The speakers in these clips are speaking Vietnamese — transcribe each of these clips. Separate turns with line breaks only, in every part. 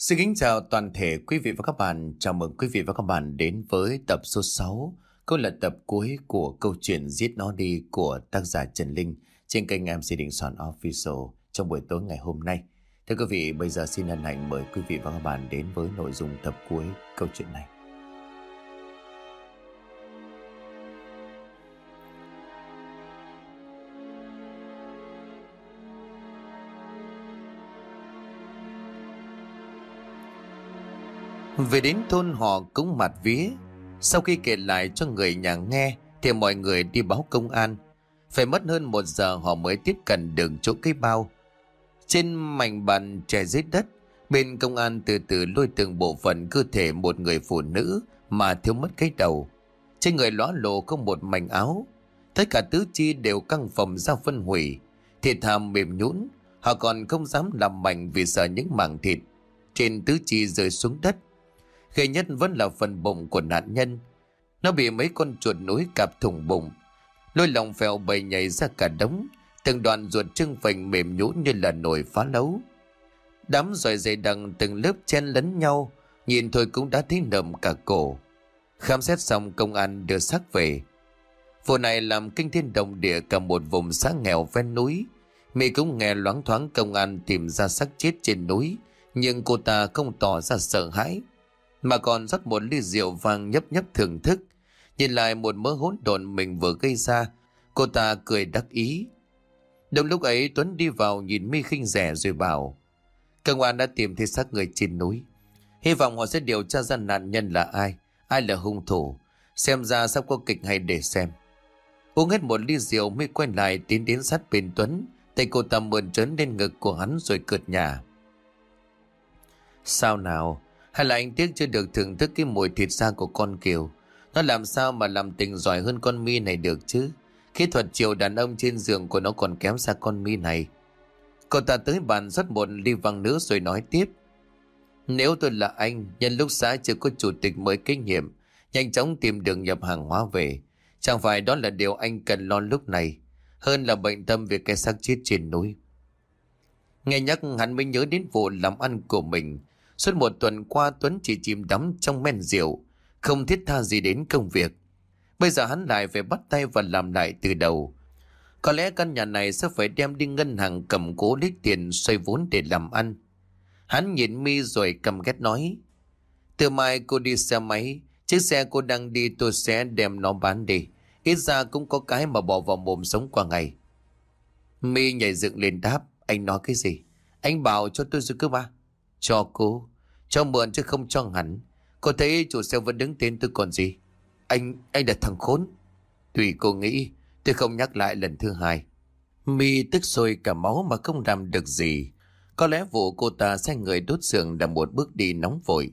Xin kính chào toàn thể quý vị và các bạn. Chào mừng quý vị và các bạn đến với tập số 6, cũng là tập cuối của câu chuyện Giết Nó Đi của tác giả Trần Linh trên kênh MC Đình Soạn Official trong buổi tối ngày hôm nay. Thưa quý vị, bây giờ xin hân hạnh mời quý vị và các bạn đến với nội dung tập cuối câu chuyện này. Về đến thôn họ cũng mặt vía. Sau khi kể lại cho người nhà nghe, Thì mọi người đi báo công an. Phải mất hơn một giờ họ mới tiếp cận được chỗ cây bao. Trên mảnh bàn trẻ dưới đất, Bên công an từ từ lôi từng bộ phận cơ thể một người phụ nữ Mà thiếu mất cái đầu. Trên người lõa lộ không một mảnh áo. Tất cả tứ chi đều căng phòng ra phân hủy. Thịt hàm mềm nhũn, Họ còn không dám làm mạnh vì sợ những mảng thịt. Trên tứ chi rơi xuống đất Ghê nhất vẫn là phần bụng của nạn nhân. Nó bị mấy con chuột núi cạp thủng bụng. Lôi lòng phèo bầy nhảy ra cả đống. Từng đoàn ruột trưng phình mềm nhũn như là nồi phá lấu. Đám dòi dày đằng từng lớp chen lấn nhau. Nhìn thôi cũng đã thấy nợm cả cổ. Khám xét xong, công an đưa xác về. Vụ này làm kinh thiên động địa cả một vùng xã nghèo ven núi. Mỹ cũng nghe loáng thoáng công an tìm ra xác chết trên núi. Nhưng cô ta không tỏ ra sợ hãi mà còn rót một ly rượu vang nhấp nhấp thưởng thức. Nhìn lại một mớ hỗn độn mình vừa gây ra, cô ta cười đắc ý. Đồng lúc ấy Tuấn đi vào nhìn mi khinh rẻ rồi bảo Cơ an đã tìm thấy xác người trên núi. Hy vọng họ sẽ điều tra ra nạn nhân là ai Ai là hung thủ. Xem ra sắp có kịch hay để xem. Uống hết một ly rượu mi quay lại tiến đến sát bên Tuấn Tay cô ta mượn trớn lên ngực của hắn rồi cợt nhà Sao nào? Hay là anh tiếc chưa được thưởng thức cái mùi thịt da của con kiều? Nó làm sao mà làm tình giỏi hơn con mi này được chứ? Kỹ thuật chiều đàn ông trên giường của nó còn kém xa con mi này. Cậu ta tới bàn rót một ly vang nữa rồi nói tiếp. Nếu tôi là anh, Nhân lúc xã chưa có chủ tịch mới kinh nghiệm Nhanh chóng tìm đường nhập hàng hóa về. Chẳng phải đó là điều anh cần lo lúc này, Hơn là bệnh tâm về cái xác chết trên núi. Nghe nhắc hắn mới nhớ đến vụ làm ăn của mình. Suốt một tuần qua Tuấn chỉ chìm đắm trong men rượu, không thiết tha gì đến công việc. Bây giờ hắn lại phải bắt tay và làm lại từ đầu. Có lẽ căn nhà này sẽ phải đem đi ngân hàng cầm cố lấy tiền xoay vốn để làm ăn. Hắn nhìn mi rồi cầm ghét nói. Từ mai cô đi xe máy, chiếc xe cô đang đi tôi sẽ đem nó bán đi. Ít ra cũng có cái mà bỏ vào mồm sống qua ngày. Mi nhảy dựng lên đáp, anh nói cái gì? Anh bảo cho tôi rồi cơ mà. Cho cô. Cho mượn chứ không cho hẳn. Cô thấy chủ xe vẫn đứng tên tôi còn gì. Anh, anh là thằng khốn. Tùy cô nghĩ, tôi không nhắc lại lần thứ hai. Mi tức sôi cả máu mà không làm được gì. Có lẽ vụ cô ta sai người đốt xưởng là một bước đi nóng vội.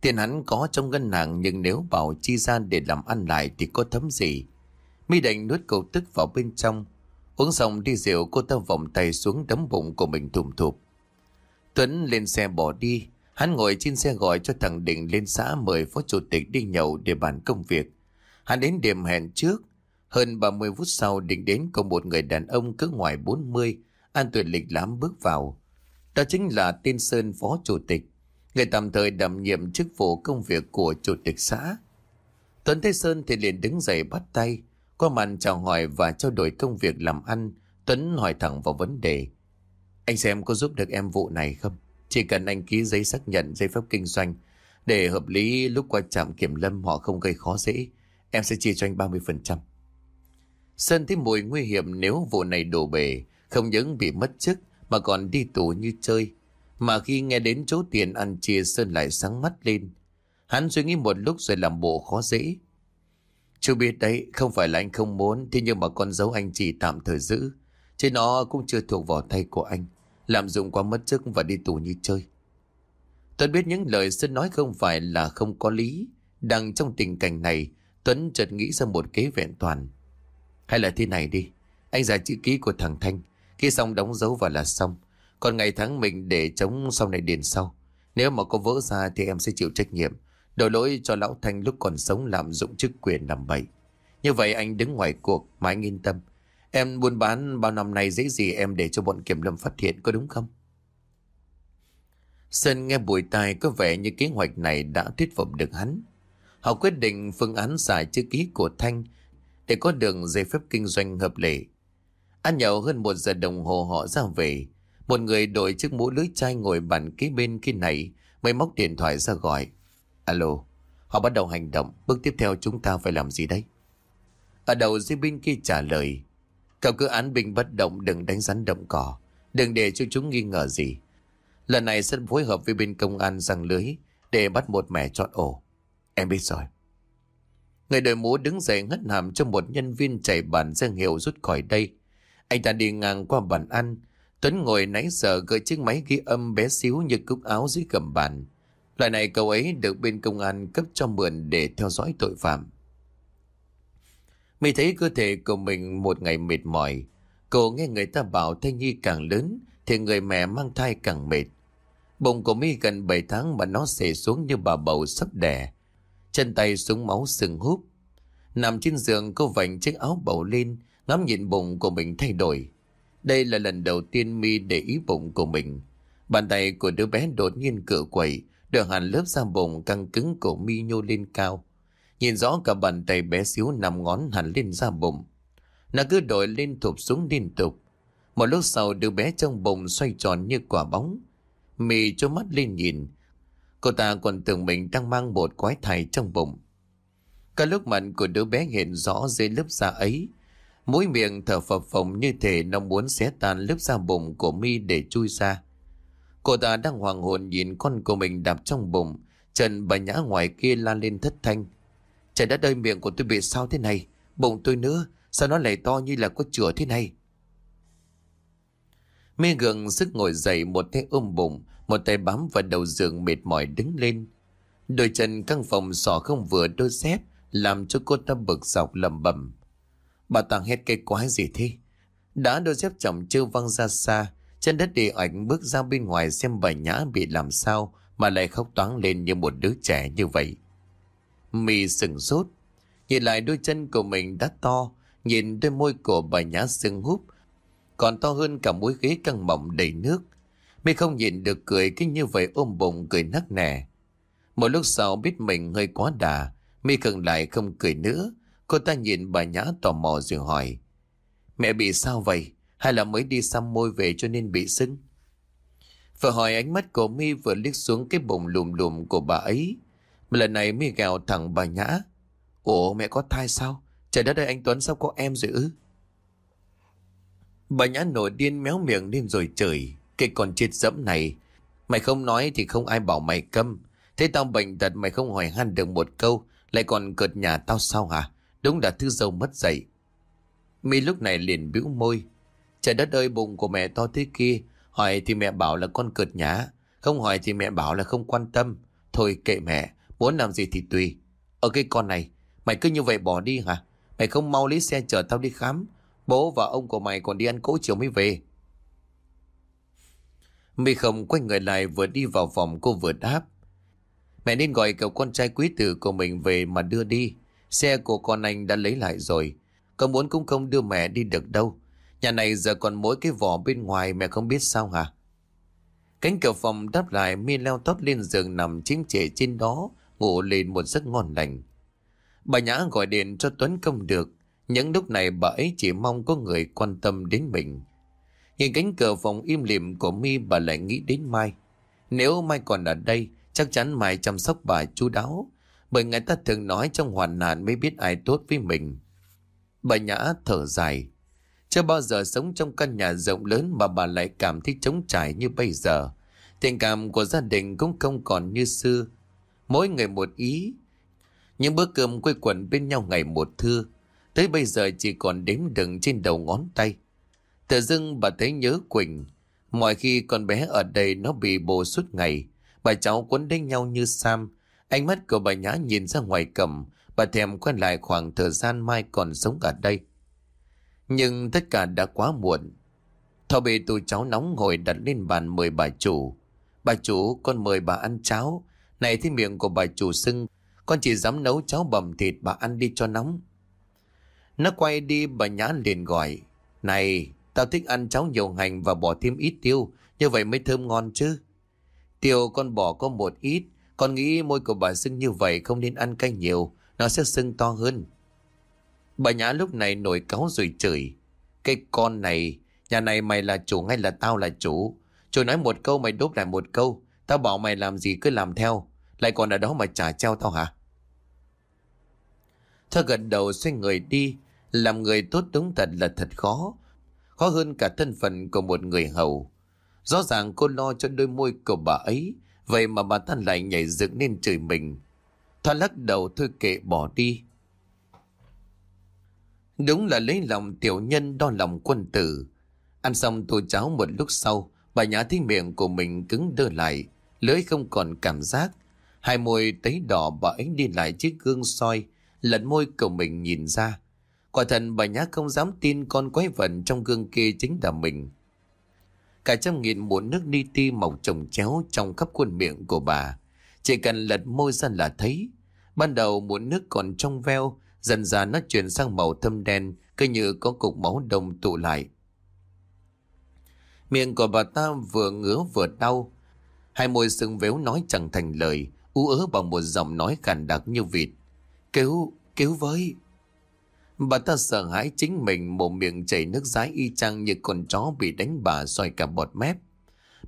Tiền hắn có trong ngân hàng nhưng nếu bảo chi ra để làm ăn lại thì có thấm gì. Mi đành nuốt cầu tức vào bên trong. Uống xong đi rượu cô ta vòng tay xuống đấm bụng của mình thùm thụp. Tuấn lên xe bỏ đi. Hắn ngồi trên xe gọi cho thằng Định lên xã mời phó chủ tịch đi nhậu để bàn công việc. Hắn đến điểm hẹn trước. Hơn 30 phút sau Định đến cùng một người đàn ông cứ ngoài 40, an tuyệt lịch lắm bước vào. Đó chính là tên Sơn phó chủ tịch, người tạm thời đảm nhiệm chức vụ công việc của chủ tịch xã. Tuấn thế Sơn thì liền đứng dậy bắt tay, qua màn chào hỏi và trao đổi công việc làm ăn. Tuấn hỏi thẳng vào vấn đề. Anh xem có giúp được em vụ này không? Chỉ cần anh ký giấy xác nhận giấy phép kinh doanh để hợp lý lúc qua trạm kiểm lâm họ không gây khó dễ. Em sẽ chia cho anh 30%. Sơn thấy mùi nguy hiểm nếu vụ này đổ bể, không những bị mất chức mà còn đi tù như chơi. Mà khi nghe đến chỗ tiền ăn chia Sơn lại sáng mắt lên. Hắn suy nghĩ một lúc rồi làm bộ khó dễ. Chú biết đấy, không phải là anh không muốn, thế nhưng mà con dấu anh chỉ tạm thời giữ. Chứ nó cũng chưa thuộc vào tay của anh. Làm dụng quá mất chức và đi tù như chơi. Tuấn biết những lời Sơn nói không phải là không có lý, Đang trong tình cảnh này, Tuấn chợt nghĩ ra một kế vẹn toàn. Hay là thế này đi, Anh ra chữ ký của thằng Thanh Khi xong đóng dấu và là xong. Còn ngày tháng mình để chống sau này điền sau. Nếu mà có vỡ ra thì em sẽ chịu trách nhiệm. Đổi lỗi cho lão Thanh lúc còn sống làm dụng chức quyền làm bậy. Như vậy anh đứng ngoài cuộc mà anh yên tâm. Em buôn bán bao năm nay dễ gì em để cho bọn kiểm lâm phát hiện có đúng không? Sơn nghe bùi tai có vẻ như kế hoạch này đã thuyết phục được hắn. Họ quyết định phương án giải chữ ký của Thanh để có đường giấy phép kinh doanh hợp lệ. Ăn nhậu hơn một giờ đồng hồ họ ra về. Một người đội chiếc mũ lưới chai ngồi bàn kế bên kia này mới móc điện thoại ra gọi. Alo, họ bắt đầu hành động. Bước tiếp theo chúng ta phải làm gì đây? Ở đầu dưới bên kia trả lời. Cậu cứ án binh bất động, đừng đánh rắn động cỏ. Đừng để cho chúng nghi ngờ gì. Lần này sẽ phối hợp với bên công an răng lưới để bắt một mẻ chọn ổ. Em biết rồi. Người đội mũ đứng dậy ngất hàm cho một nhân viên chạy bàn danh hiệu rút khỏi đây. Anh ta đi ngang qua bàn ăn. Tuấn ngồi nãy giờ gợi chiếc máy ghi âm bé xíu như cúc áo dưới gầm bàn. Loại này cậu ấy được bên công an cấp cho mượn để theo dõi tội phạm mi thấy cơ thể của mình một ngày mệt mỏi. Cô nghe người ta bảo thai nhi càng lớn thì người mẹ mang thai càng mệt. Bụng của mi gần 7 tháng mà nó xể xuống như bà bầu sắp đẻ. Chân tay súng máu sừng húp. Nằm trên giường cô vành chiếc áo bầu lên, ngắm nhìn bụng của mình thay đổi. Đây là lần đầu tiên mi để ý bụng của mình. Bàn tay của đứa bé đột nhiên cựa quẩy, đưa hẳn lớp da bụng căng cứng của mi nhô lên cao. Nhìn rõ cả bàn tay bé xíu nằm ngón hẳn lên da bụng. Nó cứ đổi lên thụp xuống liên tục. Một lúc sau, đứa bé trong bụng xoay tròn như quả bóng. Mì cho mắt lên nhìn. Cô ta còn tưởng mình đang mang một quái thai trong bụng. Cả lúc mạnh của đứa bé hiện rõ dưới lớp da ấy. Mũi miệng thở phập phồng như thể nó muốn xé tan lớp da bụng của mi để chui ra. Cô ta đang hoàng hồn nhìn con của mình đạp trong bụng. Trần bà nhã ngoài kia la lên thất thanh. Trời đất ơi miệng của tôi bị sao thế này? Bụng tôi nữa, sao nó lại to như là có chửa thế này? Mê gượng sức ngồi dậy một tay ôm bụng, một tay bám vào đầu giường mệt mỏi đứng lên. Đôi chân căng phòng sỏ không vừa đôi dép, làm cho cô ta bực dọc lầm bầm. Bà tàng hết cái quái gì thế? Đã đôi dép chồng chưa văng ra xa, chân đất đi ảnh bước ra bên ngoài xem bà nhã bị làm sao mà lại khóc toáng lên như một đứa trẻ như vậy. Mì sừng sốt, nhìn lại đôi chân của mình đã to, nhìn đôi môi của bà nhã sưng húp, còn to hơn cả mũi ghế căng mỏng đầy nước. Mi không nhìn được cười kinh như vậy ôm bụng cười nắc nẻ. Một lúc sau biết mình hơi quá đà, Mi khừng lại không cười nữa. Cô ta nhìn bà nhã tò mò rồi hỏi. Mẹ bị sao vậy? Hay là mới đi xăm môi về cho nên bị sưng? Vừa hỏi ánh mắt của Mi vừa liếc xuống cái bụng lùm lùm của bà ấy. Mà lần này Mi gào thẳng bà nhã. Ủa, mẹ có thai sao? Trời đất ơi, anh Tuấn sao có em rồi ư? Bà nhã nổi điên méo miệng lên rồi chửi. Cái con chết dẫm này. Mày không nói thì không ai bảo mày câm. Thế tao bệnh tật, mày không hỏi han được một câu. Lại còn cợt nhà tao sao hả? Đúng là thứ dâu mất dạy Mi lúc này liền bĩu môi. Trời đất ơi, bụng của mẹ to thế kia. Hỏi thì mẹ bảo là con cợt nhã Không hỏi thì mẹ bảo là không quan tâm. Thôi kệ mẹ. Muốn làm gì thì tùy. Ở cái con này. Mày cứ như vậy bỏ đi hả? Mày không mau lấy xe chở tao đi khám. Bố và ông của mày còn đi ăn cỗ chiều mới về. Mi không quay người lại vừa đi vào phòng cô vừa đáp. Mẹ nên gọi cậu con trai quý tử của mình về mà đưa đi. Xe của con anh đã lấy lại rồi. Cậu muốn cũng không đưa mẹ đi được đâu. Nhà này giờ còn mỗi cái vỏ bên ngoài mẹ không biết sao hả? Cánh cửa phòng đáp lại mi leo tót lên giường nằm chiếm trễ trên đó, ngủ lên một giấc ngon lành. Bà Nhã gọi điện cho Tuấn công được. Những lúc này bà ấy chỉ mong có người quan tâm đến mình. Nhìn cánh cửa phòng im lìm của mi bà lại nghĩ đến Mai. Nếu Mai còn ở đây, chắc chắn Mai chăm sóc bà chú đáo. Bởi người ta thường nói trong hoàn nạn mới biết ai tốt với mình. Bà Nhã thở dài. Chưa bao giờ sống trong căn nhà rộng lớn mà bà lại cảm thấy trống trải như bây giờ. Tình cảm của gia đình cũng không còn như xưa. Mỗi người một ý. Những bữa cơm quây quần bên nhau ngày một thưa. Tới bây giờ chỉ còn đếm đừng trên đầu ngón tay. Tự dưng bà thấy nhớ Quỳnh. Mọi khi con bé ở đây nó bị bồ suốt ngày. Bà cháu quấn đánh nhau như Sam. Ánh mắt của bà nhã nhìn ra ngoài cầm. Bà thèm quay lại khoảng thời gian mai còn sống ở đây. Nhưng tất cả đã quá muộn. Thọ bị tù cháu nóng ngồi đặt lên bàn mời bà chủ. Bà chủ con mời bà ăn cháo. Này thì miệng của bà chủ sưng. Con chỉ dám nấu cháo bầm thịt bà ăn đi cho nóng. Nó quay đi bà nhã liền gọi. Này, tao thích ăn cháo nhiều hành và bỏ thêm ít tiêu. Như vậy mới thơm ngon chứ. Tiêu con bỏ có một ít, con nghĩ môi của bà sưng như vậy không nên ăn cay nhiều, nó sẽ sưng to hơn. Bà Nhã lúc này nổi cáu rồi chửi. Cái con này, nhà này mày là chủ hay là tao là chủ? Chủ nói một câu mày đốt lại một câu, tao bảo mày làm gì cứ làm theo, lại còn ở đó mà trả treo tao hả? Thơ gật đầu xoay người đi, làm người tốt đúng thật là thật khó, khó hơn cả thân phận của một người hầu. Rõ ràng cô lo cho đôi môi của bà ấy, vậy mà bà ta lại nhảy dựng nên chửi mình. Thoa lắc đầu thôi kệ bỏ đi. Đúng là lấy lòng tiểu nhân đo lòng quân tử. Ăn xong tô cháo một lúc sau, bà nhã thấy miệng của mình cứng đơ lại, lưỡi không còn cảm giác. Hai môi tấy đỏ bà ấy đi lại chiếc gương soi, lẫn môi của mình nhìn ra. Quả thật bà nhã không dám tin con quái vật trong gương kia chính là mình. Cả trăm nghìn muỗng nước ni ti mọc trồng chéo trong khắp khuôn miệng của bà. Chỉ cần lật môi ra là thấy. Ban đầu muỗng nước còn trong veo, dần dần nó chuyển sang màu thâm đen, cứ như có cục máu đông tụ lại. Miệng của bà ta vừa ngứa vừa đau. Hai môi sưng véo nói chẳng thành lời, ú ớ bằng một giọng nói khàn đặc như vịt. Cứu, cứu với. Bà ta sợ hãi chính mình một miệng chảy nước rái y chang như con chó bị đánh bà xoay cả bọt mép.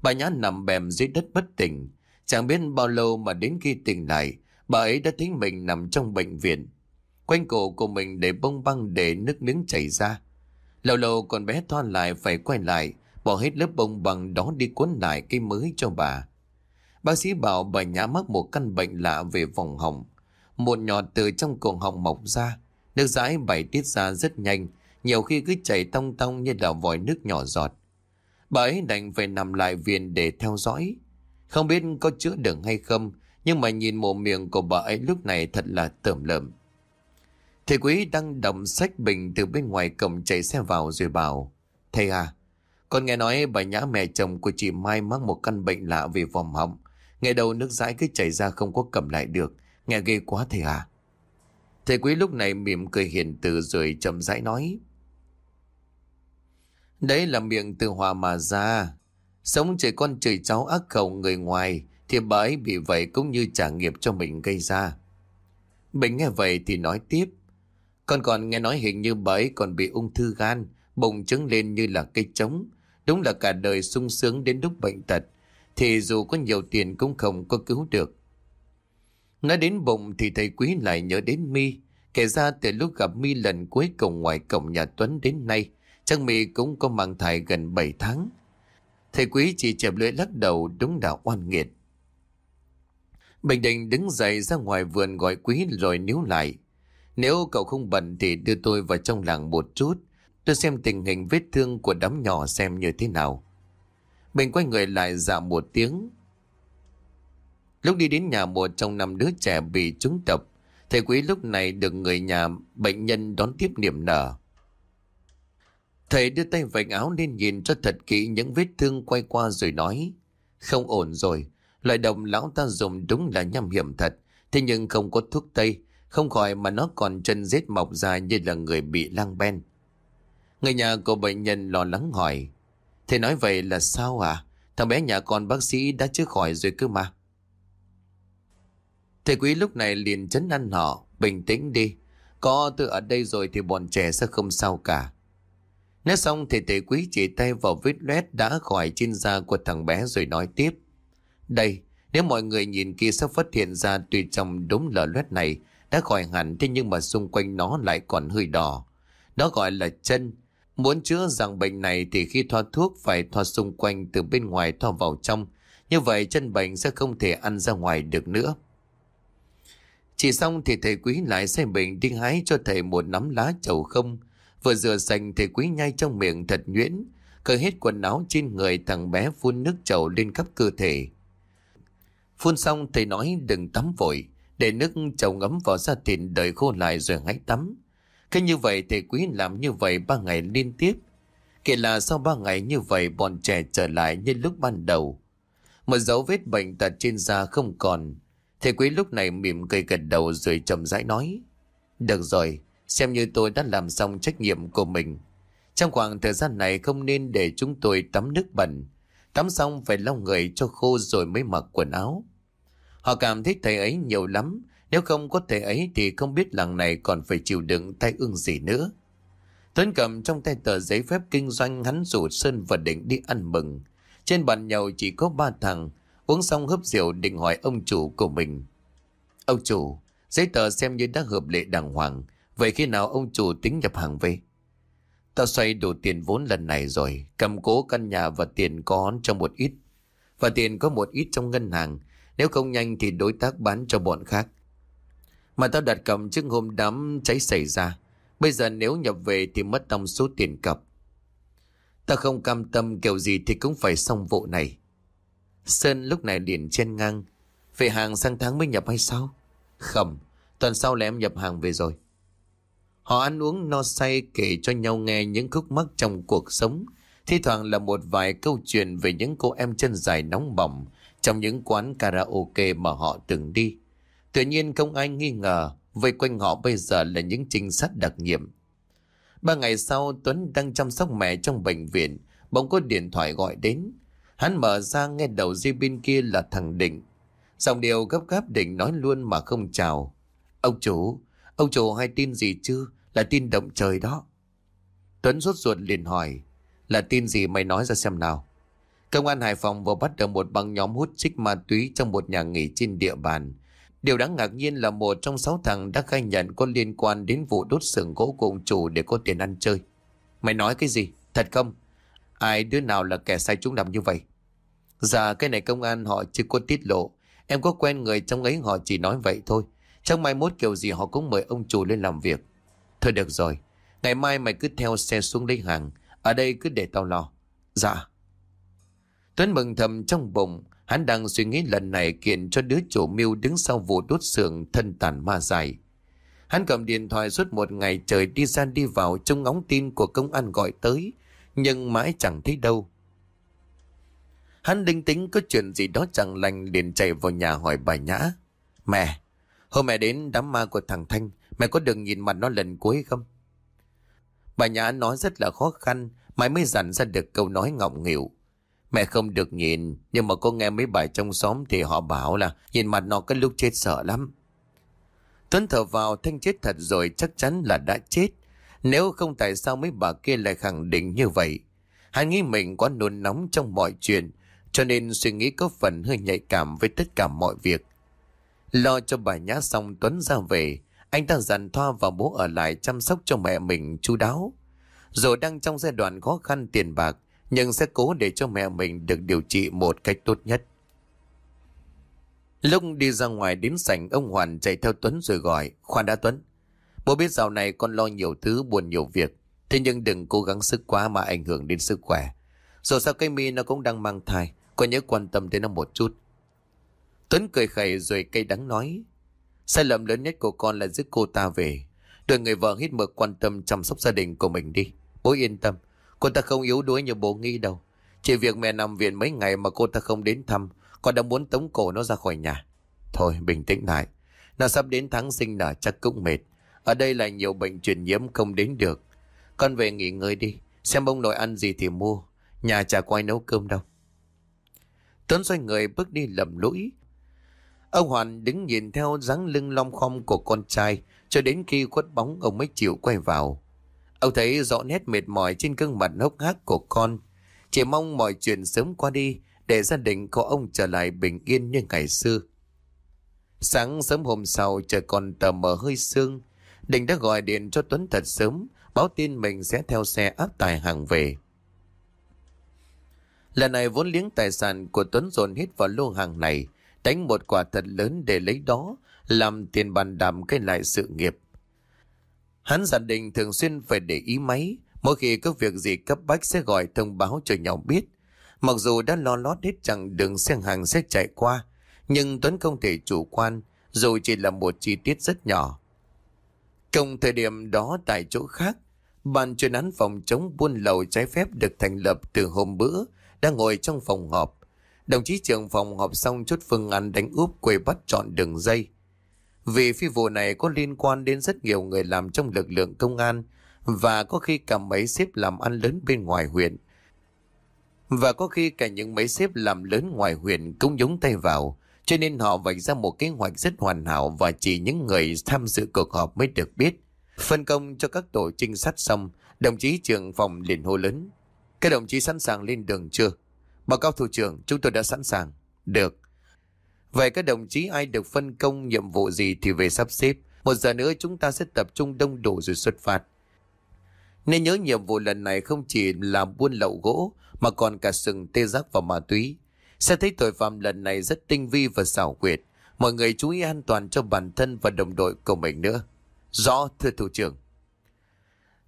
Bà nhã nằm bèm dưới đất bất tỉnh. Chẳng biết bao lâu mà đến khi tỉnh lại, bà ấy đã thấy mình nằm trong bệnh viện. Quanh cổ của mình để bông băng để nước miếng chảy ra. Lâu lâu con bé thoan lại phải quay lại, bỏ hết lớp bông băng đó đi cuốn lại cái mới cho bà. Bác sĩ bảo bà nhã mắc một căn bệnh lạ về vòng họng. Một nhọt từ trong cổ họng mọc ra, Nước dãi bảy tiết ra rất nhanh, nhiều khi cứ chảy tông tông như là vòi nước nhỏ giọt. Bà ấy đành phải nằm lại viện để theo dõi. Không biết có chữa được hay không, nhưng mà nhìn mồm miệng của bà ấy lúc này thật là tởm lợm. Thầy quý đang đọc sách bình từ bên ngoài cổng chạy xe vào rồi bảo Thầy à, con nghe nói bà nhã mẹ chồng của chị Mai mắc một căn bệnh lạ về vòng họng. Ngày đầu nước dãi cứ chảy ra không có cầm lại được. Nghe ghê quá thầy à. Thầy quý lúc này mỉm cười hiền từ rồi chậm rãi nói. Đấy là miệng từ hòa mà ra. Sống trời con trời cháu ác khẩu người ngoài thì bà ấy bị vậy cũng như trả nghiệp cho mình gây ra. Bình nghe vậy thì nói tiếp. Con còn nghe nói hình như bà ấy còn bị ung thư gan, bụng trứng lên như là cây trống. Đúng là cả đời sung sướng đến lúc bệnh tật, thì dù có nhiều tiền cũng không có cứu được. Nói đến bụng thì thầy quý lại nhớ đến mi Kể ra từ lúc gặp mi lần cuối cùng ngoài cổng nhà Tuấn đến nay, chắc mi cũng có mang thai gần 7 tháng. Thầy quý chỉ chẹp lưỡi lắc đầu đúng là oan nghiệt. Bình Định đứng dậy ra ngoài vườn gọi quý rồi níu lại. Nếu cậu không bận thì đưa tôi vào trong làng một chút. Tôi xem tình hình vết thương của đám nhỏ xem như thế nào. Mình quay người lại dạ một tiếng. Lúc đi đến nhà một trong năm đứa trẻ bị trúng tập, thầy quý lúc này được người nhà bệnh nhân đón tiếp niềm nở. Thầy đưa tay vạch áo lên nhìn cho thật kỹ những vết thương quay qua rồi nói. Không ổn rồi, loại đồng lão ta dùng đúng là nhầm hiểm thật, thế nhưng không có thuốc tây, không khỏi mà nó còn chân rết mọc ra như là người bị lang ben. Người nhà của bệnh nhân lo lắng hỏi, Thầy nói vậy là sao à? Thằng bé nhà con bác sĩ đã chữa khỏi rồi cơ mà. Thầy quý lúc này liền chấn ăn họ, bình tĩnh đi. Có tôi ở đây rồi thì bọn trẻ sẽ không sao cả. Nói xong thì thầy quý chỉ tay vào vết loét đã khỏi trên da của thằng bé rồi nói tiếp. Đây, nếu mọi người nhìn kia sẽ phát hiện ra tuy trong đống lở loét này đã khỏi hẳn thế nhưng mà xung quanh nó lại còn hơi đỏ. Nó gọi là chân. Muốn chữa rằng bệnh này thì khi thoa thuốc phải thoa xung quanh từ bên ngoài thoa vào trong. Như vậy, chân bệnh sẽ không thể ăn ra ngoài được nữa. Chỉ xong thì thầy quý lại xem bệnh đi hái cho thầy một nắm lá chầu không. Vừa rửa sạch thầy quý nhai trong miệng thật nhuyễn. Cởi hết quần áo trên người thằng bé phun nước chầu lên khắp cơ thể. Phun xong, thầy nói đừng tắm vội. Để nước chầu ngấm vào da thịt đợi khô lại rồi hãy tắm. Cứ như vậy thầy quý làm như vậy ba ngày liên tiếp. Kể là sau ba ngày như vậy bọn trẻ trở lại như lúc ban đầu. Một dấu vết bệnh tật trên da không còn. Thầy quý lúc này mỉm cười gật đầu rồi chậm rãi nói. Được rồi, xem như tôi đã làm xong trách nhiệm của mình. Trong khoảng thời gian này không nên để chúng tôi tắm nước bẩn. Tắm xong phải lau người cho khô rồi mới mặc quần áo. Họ cảm thấy thầy ấy nhiều lắm. Nếu không có thể ấy thì không biết làng này còn phải chịu đựng tai ương gì nữa. Tuấn cầm trong tay tờ giấy phép kinh doanh hắn rủ Sơn và định đi ăn mừng. Trên bàn nhậu chỉ có ba thằng. Uống xong hớp rượu định hỏi ông chủ của mình. Ông chủ, giấy tờ xem như đã hợp lệ đàng hoàng. Vậy khi nào ông chủ tính nhập hàng về? Tao xoay đủ tiền vốn lần này rồi, cầm cố căn nhà và tiền có trong một ít. Và tiền có một ít trong ngân hàng, nếu không nhanh thì đối tác bán cho bọn khác. Mà tao đặt cọc trước hôm đám cháy xảy ra. Bây giờ nếu nhập về thì mất tông số tiền cọc. Tao không cam tâm kiểu gì thì cũng phải xong vụ này. Sơn lúc này liền trên ngang. Về hàng sang tháng mới nhập hay sao? Khẩm, tuần sau là em nhập hàng về rồi. Họ ăn uống no say kể cho nhau nghe những khúc mắc trong cuộc sống. Thi thoảng là một vài câu chuyện về những cô em chân dài nóng bỏng trong những quán karaoke mà họ từng đi. Tự nhiên không ai nghi ngờ vây quanh họ bây giờ là những trinh sát đặc nhiệm. Ba ngày sau Tuấn đang chăm sóc mẹ trong bệnh viện bỗng có điện thoại gọi đến. Hắn mở ra nghe đầu dây bên kia là thằng Định. Dòng điều gấp gáp Định nói luôn mà không chào. Ông chủ, Ông chủ hay tin gì chứ? Là tin động trời đó. Tuấn rút ruột liền hỏi. Là tin gì mày nói ra xem nào? Công an Hải Phòng vừa bắt được một băng nhóm hút chích ma túy trong một nhà nghỉ trên địa bàn. Điều đáng ngạc nhiên là một trong sáu thằng đã khai nhận có liên quan đến vụ đốt xưởng gỗ của ông chủ để có tiền ăn chơi. Mày nói cái gì? Thật không? Ai đứa nào là kẻ sai chúng làm như vậy? Dạ cái này công an họ chưa có tiết lộ. Em có quen người trong ấy họ chỉ nói vậy thôi. Trong mai mốt kiểu gì họ cũng mời ông chủ lên làm việc. Thôi được rồi, ngày mai mày cứ theo xe xuống lấy hàng. Ở đây cứ để tao lo. Dạ. Tuấn mừng thầm trong bụng. Hắn đang suy nghĩ lần này kiện cho đứa chủ mưu đứng sau vụ đốt xưởng thân tàn ma dài. Hắn cầm điện thoại suốt một ngày trời đi ra đi vào trong ngóng tin của công an gọi tới, nhưng mãi chẳng thấy đâu. Hắn đinh tính có chuyện gì đó chẳng lành liền chạy vào nhà hỏi bà Nhã. Mẹ, Hôm mẹ đến đám ma của thằng Thanh, mẹ có đừng nhìn mặt nó lần cuối không? Bà Nhã nói rất là khó khăn, mãi mới dặn ra được câu nói ngọng nghịu. Mẹ không được nhìn, nhưng mà có nghe mấy bài trong xóm thì họ bảo là nhìn mặt nó cái lúc chết sợ lắm. Tuấn thở vào Thanh chết thật rồi chắc chắn là đã chết. Nếu không tại sao mấy bà kia lại khẳng định như vậy? Hắn nghĩ mình quá nôn nóng trong mọi chuyện, cho nên suy nghĩ có phần hơi nhạy cảm với tất cả mọi việc. Lo cho bà nhã xong Tuấn ra về, anh ta dặn Thoa và bố ở lại chăm sóc cho mẹ mình chu đáo. Rồi đang trong giai đoạn khó khăn tiền bạc, nhưng sẽ cố để cho mẹ mình được điều trị một cách tốt nhất. Lúc đi ra ngoài đến sảnh ông Hoàn chạy theo Tuấn rồi gọi, khoan đã Tuấn. Bố biết dạo này con lo nhiều thứ buồn nhiều việc, thế nhưng đừng cố gắng sức quá mà ảnh hưởng đến sức khỏe. Rồi sao cây mi nó cũng đang mang thai, con nhớ quan tâm đến nó một chút. Tuấn cười khẩy rồi cây đắng nói. Sai lầm lớn nhất của con là giữ cô ta về. Đợi người vợ hít mực quan tâm chăm sóc gia đình của mình đi. Bố yên tâm. Cô ta không yếu đuối như bố nghĩ đâu. Chỉ việc mẹ nằm viện mấy ngày mà cô ta không đến thăm. Con đã muốn tống cổ nó ra khỏi nhà. Thôi, bình tĩnh lại. Nó sắp đến tháng sinh nở, chắc cũng mệt. Ở đây là nhiều bệnh truyền nhiễm không đến được. Con về nghỉ ngơi đi. Xem ông nội ăn gì thì mua. Nhà chả quay nấu cơm đâu. Tuấn xoay người bước đi lầm lũi. Ông Hoàn đứng nhìn theo dáng lưng long khom của con trai, cho đến khi khuất bóng ông mới chịu quay vào. Ông thấy rõ nét mệt mỏi trên gương mặt hốc hác của con. Chỉ mong mọi chuyện sớm qua đi để gia đình của ông trở lại bình yên như ngày xưa. Sáng sớm hôm sau trời còn tờ mờ hơi sương. Đình đã gọi điện cho Tuấn thật sớm báo tin mình sẽ theo xe áp tài hàng về. Lần này vốn liếng tài sản của Tuấn dồn hết vào lô hàng này đánh một quả thật lớn để lấy đó, làm tiền bàn đàm cái lại sự nghiệp. Hắn gia đình thường xuyên phải để ý máy, mỗi khi có việc gì cấp bách sẽ gọi thông báo cho nhau biết. Mặc dù đã lo lót hết chặng đường xe hàng sẽ chạy qua, nhưng Tuấn không thể chủ quan, dù chỉ là một chi tiết rất nhỏ. Cùng thời điểm đó tại chỗ khác, ban chuyên án phòng chống buôn lậu trái phép được thành lập từ hôm bữa, đang ngồi trong phòng họp. Đồng chí trưởng phòng họp xong chốt phương án đánh úp quê bắt chọn đường dây. Vì phi vụ này có liên quan đến rất nhiều người làm trong lực lượng công an và có khi cả mấy xếp làm ăn lớn bên ngoài huyện. Và có khi cả những mấy xếp làm lớn ngoài huyện cũng nhúng tay vào, cho nên họ vạch ra một kế hoạch rất hoàn hảo và chỉ những người tham dự cuộc họp mới được biết. Phân công cho các tổ trinh sát xong, đồng chí trưởng phòng liền hô lớn. Các đồng chí sẵn sàng lên đường chưa? Báo cáo thủ trưởng, chúng tôi đã sẵn sàng. Được. Vậy các đồng chí ai được phân công nhiệm vụ gì thì về sắp xếp. Một giờ nữa chúng ta sẽ tập trung đông đủ rồi xuất phát. Nên nhớ nhiệm vụ lần này không chỉ là buôn lậu gỗ mà còn cả sừng tê giác và ma túy. Sẽ thấy tội phạm lần này rất tinh vi và xảo quyệt. Mọi người chú ý an toàn cho bản thân và đồng đội của mình nữa. Rõ thưa thủ trưởng.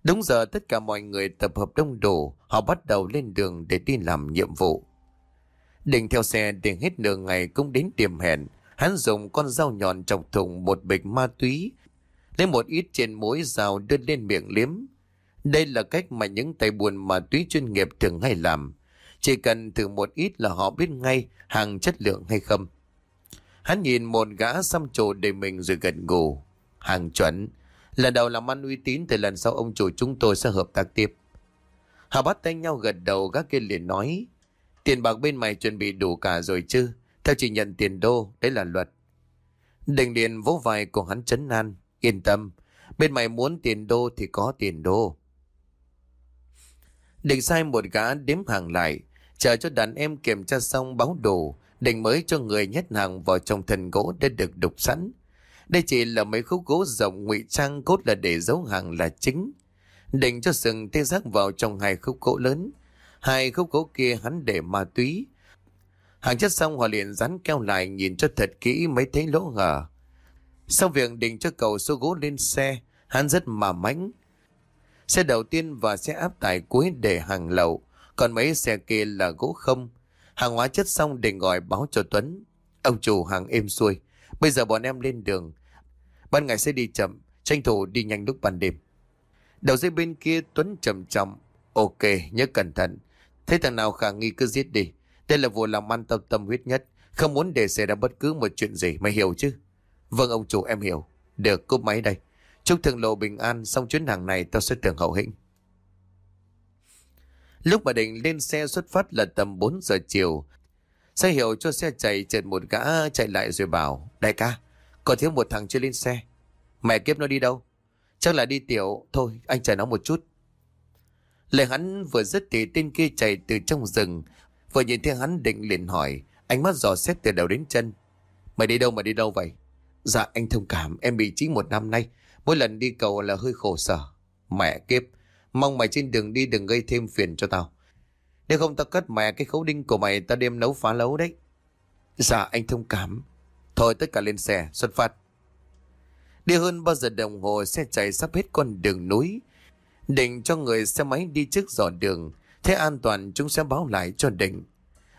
Đúng giờ tất cả mọi người tập hợp đông đủ, họ bắt đầu lên đường để đi làm nhiệm vụ. Định theo xe để hết nửa ngày cũng đến điểm hẹn. Hắn dùng con dao nhọn chọc thùng một bịch ma túy, lấy một ít trên mỗi dao đưa lên miệng liếm. Đây là cách mà những tay buồn ma túy chuyên nghiệp thường hay làm. Chỉ cần thử một ít là họ biết ngay hàng chất lượng hay không. Hắn nhìn một gã xăm trổ để mình rồi gật gù. Hàng chuẩn. Lần đầu làm ăn uy tín thì lần sau ông chủ chúng tôi sẽ hợp tác tiếp. Họ bắt tay nhau gật đầu gác kia liền nói. Tiền bạc bên mày chuẩn bị đủ cả rồi chứ? Theo chỉ nhận tiền đô, đấy là luật. Đình liền vỗ vai của hắn chấn an. Yên tâm, bên mày muốn tiền đô thì có tiền đô. Định sai một gã đếm hàng lại, chờ cho đàn em kiểm tra xong báo đồ, định mới cho người nhét hàng vào trong thân gỗ đã được đục sẵn. Đây chỉ là mấy khúc gỗ rộng ngụy trang cốt là để giấu hàng là chính. Định cho sừng tê giác vào trong hai khúc gỗ lớn. Hai khúc gỗ kia hắn để ma túy. Hàng chất xong họ liền dán keo lại nhìn cho thật kỹ mới thấy lỗ hở. Sau việc định cho cầu số gỗ lên xe, hắn rất mà mãnh. Xe đầu tiên và xe áp tải cuối để hàng lậu, còn mấy xe kia là gỗ không. Hàng hóa chất xong để gọi báo cho Tuấn. Ông chủ hàng êm xuôi, bây giờ bọn em lên đường. Ban ngày sẽ đi chậm, tranh thủ đi nhanh lúc ban đêm. Đầu dây bên kia Tuấn chậm chậm. Ok, nhớ cẩn thận. Thấy thằng nào khả nghi cứ giết đi. Đây là vụ làm ăn tâm tâm huyết nhất. Không muốn để xảy ra bất cứ một chuyện gì, mày hiểu chứ? Vâng ông chủ em hiểu. Được, cúp máy đây. Chúc thường lộ bình an, xong chuyến hàng này tao sẽ tưởng hậu hĩnh. Lúc mà định lên xe xuất phát là tầm 4 giờ chiều. Xe hiểu cho xe chạy chợt một gã chạy lại rồi bảo. Đại ca, còn thiếu một thằng chưa lên xe. Mẹ kiếp nó đi đâu? Chắc là đi tiểu. Thôi, anh chờ nó một chút. Lời hắn vừa dứt thì tên kia chạy từ trong rừng. Vừa nhìn thấy hắn định liền hỏi. Ánh mắt dò xét từ đầu đến chân. Mày đi đâu mà đi đâu vậy? Dạ anh thông cảm, em bị chính một năm nay. Mỗi lần đi cầu là hơi khổ sở. Mẹ kiếp. Mong mày trên đường đi đừng gây thêm phiền cho tao. Nếu không tao cất mẹ cái khấu đinh của mày, tao đem nấu phá lấu đấy. Dạ anh thông cảm. Thôi, tất cả lên xe, xuất phát. Đi hơn bao giờ đồng hồ, xe chạy sắp hết con đường núi. Định cho người xe máy đi trước dò đường. Thế an toàn chúng sẽ báo lại cho định.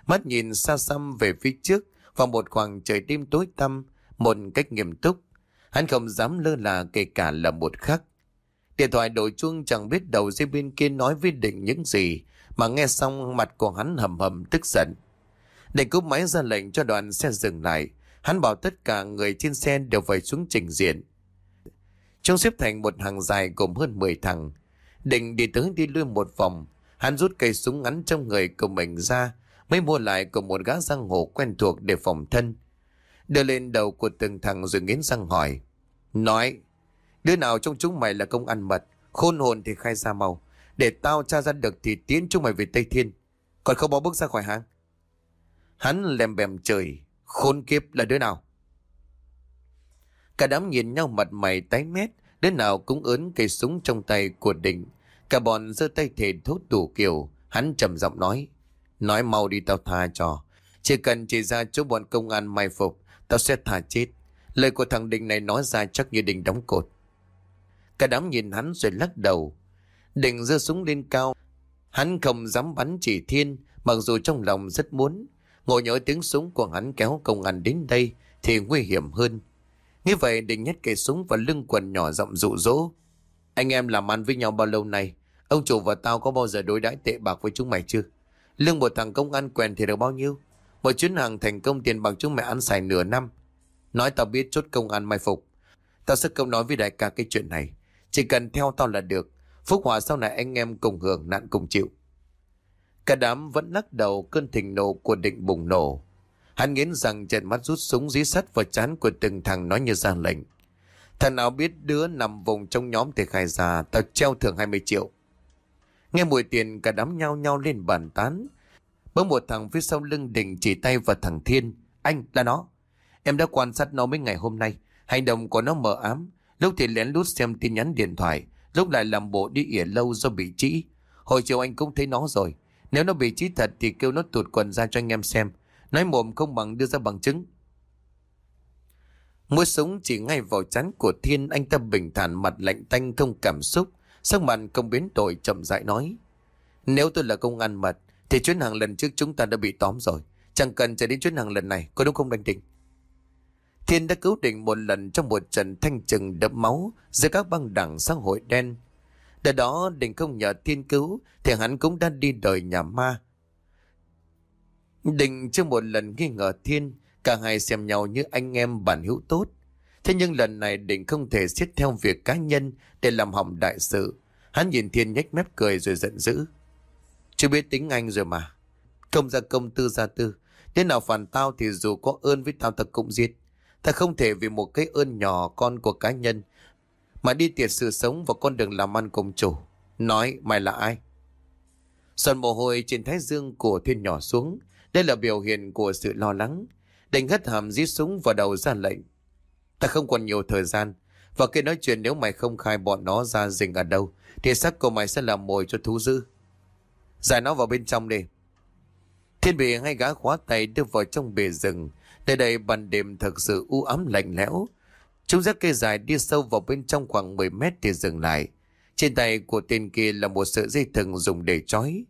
Mắt nhìn xa xăm về phía trước, vào một khoảng trời đêm tối tăm, một cách nghiêm túc. Hắn không dám lơ là kể cả là một khắc. Điện thoại đổ chuông chẳng biết đầu dây bên kia nói với định những gì, mà nghe xong mặt của hắn hầm hầm tức giận. Định cúp máy ra lệnh cho đoàn xe dừng lại. Hắn bảo tất cả người trên xe đều phải xuống trình diện. Trong xếp thành một hàng dài gồm hơn 10 thằng. Định đi tới đi lui một vòng. Hắn rút cây súng ngắn trong người của mình ra mới mua lại của một gã giang hồ quen thuộc để phòng thân. Đưa lên đầu của từng thằng rồi nghiến răng hỏi. Nói, đứa nào trong chúng mày là công ăn mật, khôn hồn thì khai ra màu. Để tao tra ra được thì tiến chúng mày về Tây Thiên. Còn không bỏ bước ra khỏi hàng. Hắn lèm bèm trời, khôn kiếp là đứa nào? Cả đám nhìn nhau mặt mày tái mét, đứa nào cũng ớn cây súng trong tay của đỉnh. Cả bọn giơ tay thề thốt đủ kiểu, hắn trầm giọng nói. Nói mau đi tao tha cho. Chỉ cần chỉ ra chỗ bọn công an mai phục, tao sẽ thả chết. Lời của thằng Định này nói ra chắc như Định đóng cột. Cả đám nhìn hắn rồi lắc đầu. Định giơ súng lên cao. Hắn không dám bắn chỉ thiên, mặc dù trong lòng rất muốn. Ngồi nhớ tiếng súng của hắn kéo công an đến đây thì nguy hiểm hơn. Như vậy Định nhét cây súng vào lưng quần nhỏ giọng dụ dỗ. Anh em làm ăn với nhau bao lâu nay? Ông chủ và tao có bao giờ đối đãi tệ bạc với chúng mày chưa? Lương một thằng công an quen thì được bao nhiêu? Một chuyến hàng thành công tiền bạc chúng mày ăn xài nửa năm. Nói tao biết chốt công an mai phục. Tao sẽ không nói với đại ca cái chuyện này. Chỉ cần theo tao là được. Phúc hòa sau này anh em cùng hưởng nạn cùng chịu. Cả đám vẫn lắc đầu cơn thịnh nộ của định bùng nổ. Hắn nghiến rằng trận mắt rút súng dí sắt vào chán của từng thằng nói như ra lệnh. Thằng nào biết đứa nằm vùng trong nhóm thì khai ra tao treo thưởng 20 triệu. Nghe mùi tiền cả đám nhau nhau lên bàn tán. Bỗng một thằng phía sau lưng đỉnh chỉ tay vào thằng Thiên. Anh, là nó. Em đã quan sát nó mấy ngày hôm nay. Hành động của nó mờ ám. Lúc thì lén lút xem tin nhắn điện thoại. Lúc lại làm bộ đi ỉa lâu do bị trĩ. Hồi chiều anh cũng thấy nó rồi. Nếu nó bị trĩ thật thì kêu nó tụt quần ra cho anh em xem. Nói mồm không bằng đưa ra bằng chứng. Mũi súng chỉ ngay vào chắn của Thiên anh ta bình thản mặt lạnh tanh không cảm xúc. Sắc mặt không biến tội chậm rãi nói. Nếu tôi là công an mật thì chuyến hàng lần trước chúng ta đã bị tóm rồi. Chẳng cần chờ đến chuyến hàng lần này, có đúng không Đinh Định? Thiên đã cứu định một lần trong một trận thanh trừng đẫm máu giữa các băng đảng xã hội đen. Đợt đó Định không nhờ Thiên cứu thì hắn cũng đã đi đời nhà ma. Định chưa một lần nghi ngờ Thiên, cả hai xem nhau như anh em bản hữu tốt. Thế nhưng lần này Định không thể xiết theo việc cá nhân để làm hỏng đại sự. Hắn nhìn Thiên nhếch mép cười rồi giận dữ. Chưa biết tính anh rồi mà. Công ra công tư ra tư. Thế nào phản tao thì dù có ơn với tao ta cũng giết. Ta không thể vì một cái ơn nhỏ con của cá nhân mà đi tiệt sự sống vào con đường làm ăn công chủ. Nói mày là ai? sơn mồ hôi trên thái dương của thiên nhỏ xuống. Đây là biểu hiện của sự lo lắng. Đành hất hàm giết súng vào đầu ra lệnh. Ta không còn nhiều thời gian. Và kia nói chuyện nếu mày không khai bọn nó ra rình ở đâu thì xác của mày sẽ làm mồi cho thú dữ. Giải nó vào bên trong đi. Thiên bị hai gã khóa tay đưa vào trong bể rừng. Nơi đây ban đêm thật sự u ám lạnh lẽo. Chúng dắt cây dài đi sâu vào bên trong khoảng 10 mét thì dừng lại. Trên tay của tên kia là một sợi dây thừng dùng để trói.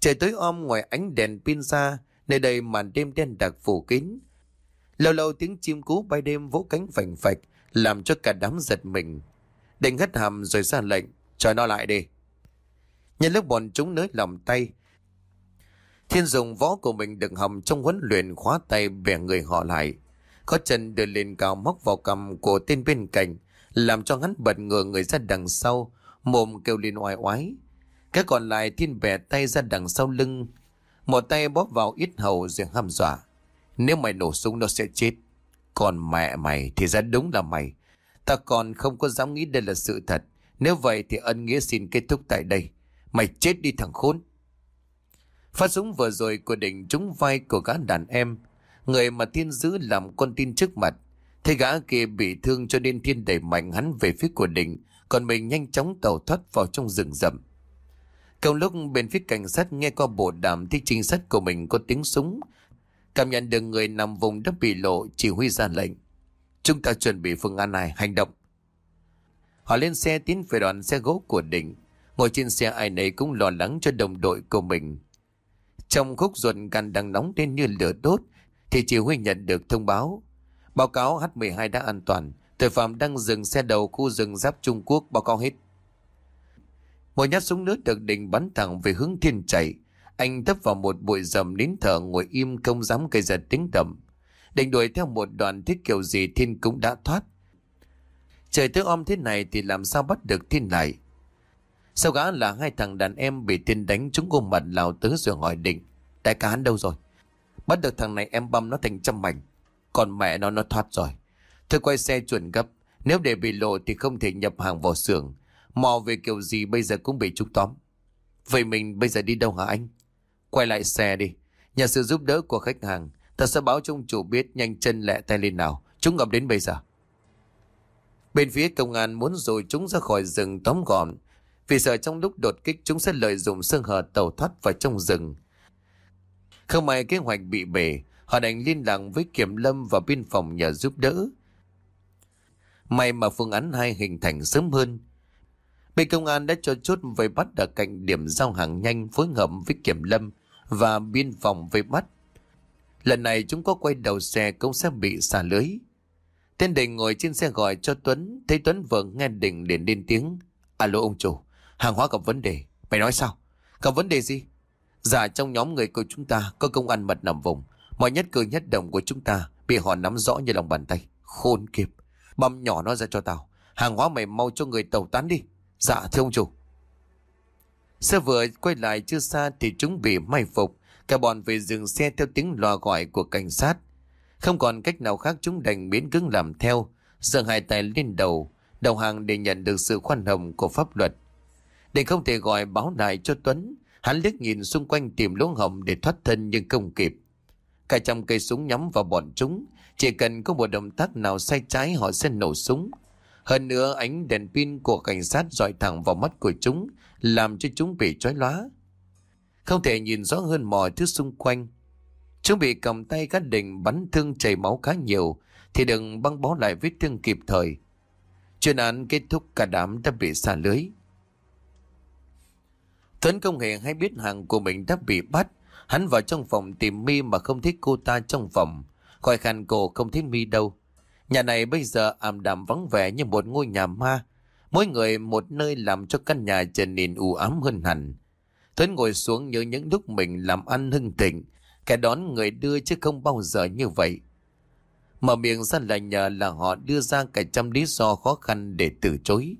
Trời tối om ngoài ánh đèn pin ra, nơi đây màn đêm đen đặc phủ kín. Lâu lâu tiếng chim cú bay đêm vỗ cánh phành phạch, làm cho cả đám giật mình. Định hất hàm rồi ra lệnh, cho nó lại đi. Nhân lúc bọn chúng nới lòng tay, Thiên dùng võ của mình đừng hầm trong huấn luyện khóa tay bẻ người họ lại. Có chân đưa lên cao móc vào cầm của tên bên cạnh, làm cho hắn bật ngửa người ra đằng sau, mồm kêu lên oai oái. Cái còn lại thiên bẻ tay ra đằng sau lưng, một tay bóp vào ít hầu rồi hăm dọa. Nếu mày nổ súng nó sẽ chết. Còn mẹ mày thì ra đúng là mày. Ta còn không có dám nghĩ đây là sự thật. Nếu vậy thì ân nghĩa xin kết thúc tại đây. Mày chết đi thằng khốn. Phát súng vừa rồi của đỉnh trúng vai của gã đàn em. Người mà thiên giữ làm con tin trước mặt. Thấy gã kia bị thương cho nên thiên đẩy mạnh hắn về phía của đỉnh. Còn mình nhanh chóng tàu thoát vào trong rừng rậm. Cùng lúc, bên phía cảnh sát nghe qua bộ đàm thì trinh sát của mình có tiếng súng. Cảm nhận được người nằm vùng đất bị lộ, chỉ huy ra lệnh. Chúng ta chuẩn bị phương án này, hành động. Họ lên xe tiến về đoàn xe gỗ của đỉnh. Ngồi trên xe, ai nấy cũng lo lắng cho đồng đội của mình. Trong khúc ruột gan đang nóng lên như lửa đốt, thì chỉ huy nhận được thông báo. Báo cáo H12 đã an toàn. Tội phạm đang dừng xe đầu khu rừng giáp Trung Quốc, báo cáo hết. Một nhát súng nước được định bắn thẳng về hướng thiên chạy. Anh thấp vào một bụi rầm nín thở ngồi im không dám gây ra tiếng tầm. Định đuổi theo một đoàn thiết kiểu gì thiên cũng đã thoát. Trời tối om thế này thì làm sao bắt được thiên lại. Sau gã là hai thằng đàn em bị thiên đánh chúng ôm mặt lào tứ rồi hỏi định. Đại ca hắn đâu rồi? Bắt được thằng này em băm nó thành trăm mảnh. Còn mẹ nó nó thoát rồi. Thôi quay xe chuẩn gấp. Nếu để bị lộ thì không thể nhập hàng vào xưởng. Mò về kiểu gì bây giờ cũng bị trúng tóm. Vậy mình bây giờ đi đâu hả anh? Quay lại xe đi. Nhờ sự giúp đỡ của khách hàng. Ta sẽ báo cho ông chủ biết nhanh chân lẹ tay lên nào. Chúng gặp đến bây giờ. Bên phía công an muốn rồi chúng ra khỏi rừng tóm gọn. Vì sợ trong lúc đột kích chúng sẽ lợi dụng sơ hở tàu thoát vào trong rừng. Không may kế hoạch bị bể, họ đành liên lạc với kiểm lâm và biên phòng nhờ giúp đỡ. May mà phương án hai hình thành sớm hơn. Bên công an đã cho chốt vây bắt ở cạnh điểm giao hàng nhanh phối hợp với kiểm lâm và biên phòng vây bắt. Lần này chúng có quay đầu xe cũng sẽ bị xả lưới. Tên Đình ngồi trên xe gọi cho Tuấn, thấy Tuấn vừa nghe Đình liền lên tiếng. Alo ông chủ, hàng hóa gặp vấn đề. Mày nói sao? Gặp vấn đề gì? Dạ trong nhóm người của chúng ta có công an mật nằm vùng. Mọi nhất cử nhất động của chúng ta bị họ nắm rõ như lòng bàn tay. Khôn kịp. Băm nhỏ nó ra cho tao. Hàng hóa mày mau cho người tàu tán đi. Dạ thưa ông chủ. Xe vừa quay lại chưa xa thì chúng bị may phục. Cả bọn về dừng xe theo tiếng loa gọi của cảnh sát. Không còn cách nào khác, chúng đành biến cứng làm theo. Giơ hai tay lên đầu. Đầu hàng để nhận được sự khoan hồng của pháp luật. Để không thể gọi báo lại cho Tuấn. Hắn liếc nhìn xung quanh tìm lỗ hồng để thoát thân nhưng không kịp. Cả trăm cây súng nhắm vào bọn chúng. Chỉ cần có một động tác nào sai trái họ sẽ nổ súng. Hơn nữa ánh đèn pin của cảnh sát dọi thẳng vào mắt của chúng, làm cho chúng bị chói lóa. Không thể nhìn rõ hơn mọi thứ xung quanh. Chúng bị cầm tay các đình bắn thương chảy máu khá nhiều, thì đừng băng bó lại vết thương kịp thời. Chuyên án kết thúc cả đám đã bị xả lưới. Tuấn không hề hay biết hàng của mình đã bị bắt. Hắn vào trong phòng tìm mi mà không thấy cô ta trong phòng. Khỏi khăn cổ không thấy mi đâu. Nhà này bây giờ ảm đạm vắng vẻ như một ngôi nhà ma. Mỗi người một nơi làm cho căn nhà trở nên u ám hơn hẳn. Tuấn ngồi xuống nhớ những lúc mình làm ăn hưng thịnh. Kẻ đón người đưa chứ không bao giờ như vậy. Mở miệng ra là nhờ là họ đưa ra cả trăm lý do khó khăn để từ chối.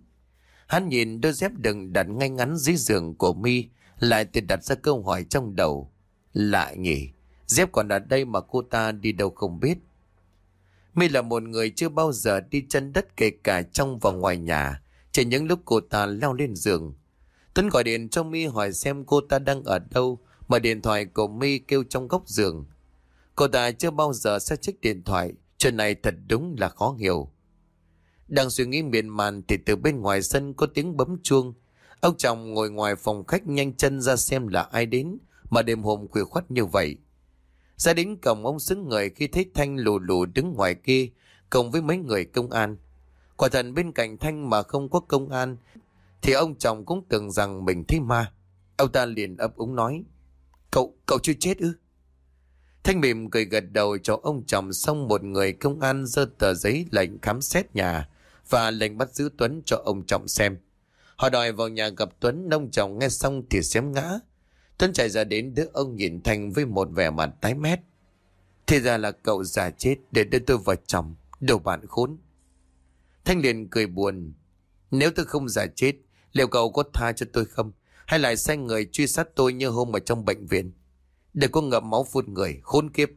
Hắn nhìn đôi dép đừng đặt ngay ngắn dưới giường của mi lại tự đặt ra câu hỏi trong đầu. lại nhỉ, dép còn ở đây mà cô ta đi đâu không biết. My là một người chưa bao giờ đi chân đất kể cả trong và ngoài nhà, chỉ những lúc cô ta leo lên giường. Tuấn gọi điện cho My hỏi xem cô ta đang ở đâu, mà điện thoại của My kêu trong góc giường. Cô ta chưa bao giờ sẽ chiếc điện thoại, chuyện này thật đúng là khó hiểu. Đang suy nghĩ miền màn thì từ bên ngoài sân có tiếng bấm chuông. Ông chồng ngồi ngoài phòng khách nhanh chân ra xem là ai đến mà đêm hôm khuya khoắt như vậy. Ra đến cổng ông xứng người khi thấy Thanh lù lù đứng ngoài kia cùng với mấy người công an. Quả thật bên cạnh Thanh mà không có công an thì ông chồng cũng tưởng rằng mình thấy ma. Ông ta liền ấp úng nói Cậu, cậu chưa chết ư? Thanh mỉm cười gật đầu cho ông chồng xong một người công an dơ tờ giấy lệnh khám xét nhà và lệnh bắt giữ Tuấn cho ông chồng xem. Họ đòi vào nhà gặp Tuấn, nông chồng nghe xong thì xém ngã. Tuấn chạy ra đến đứa ông nhìn Thanh với một vẻ mặt tái mét. Thì ra là cậu già chết để đưa tôi vào chồng, đồ bạn khốn. Thanh liền cười buồn. Nếu tôi không giả chết, liệu cậu có tha cho tôi không? Hay lại sai người truy sát tôi như hôm ở trong bệnh viện? để có ngậm máu phun người, khốn kiếp.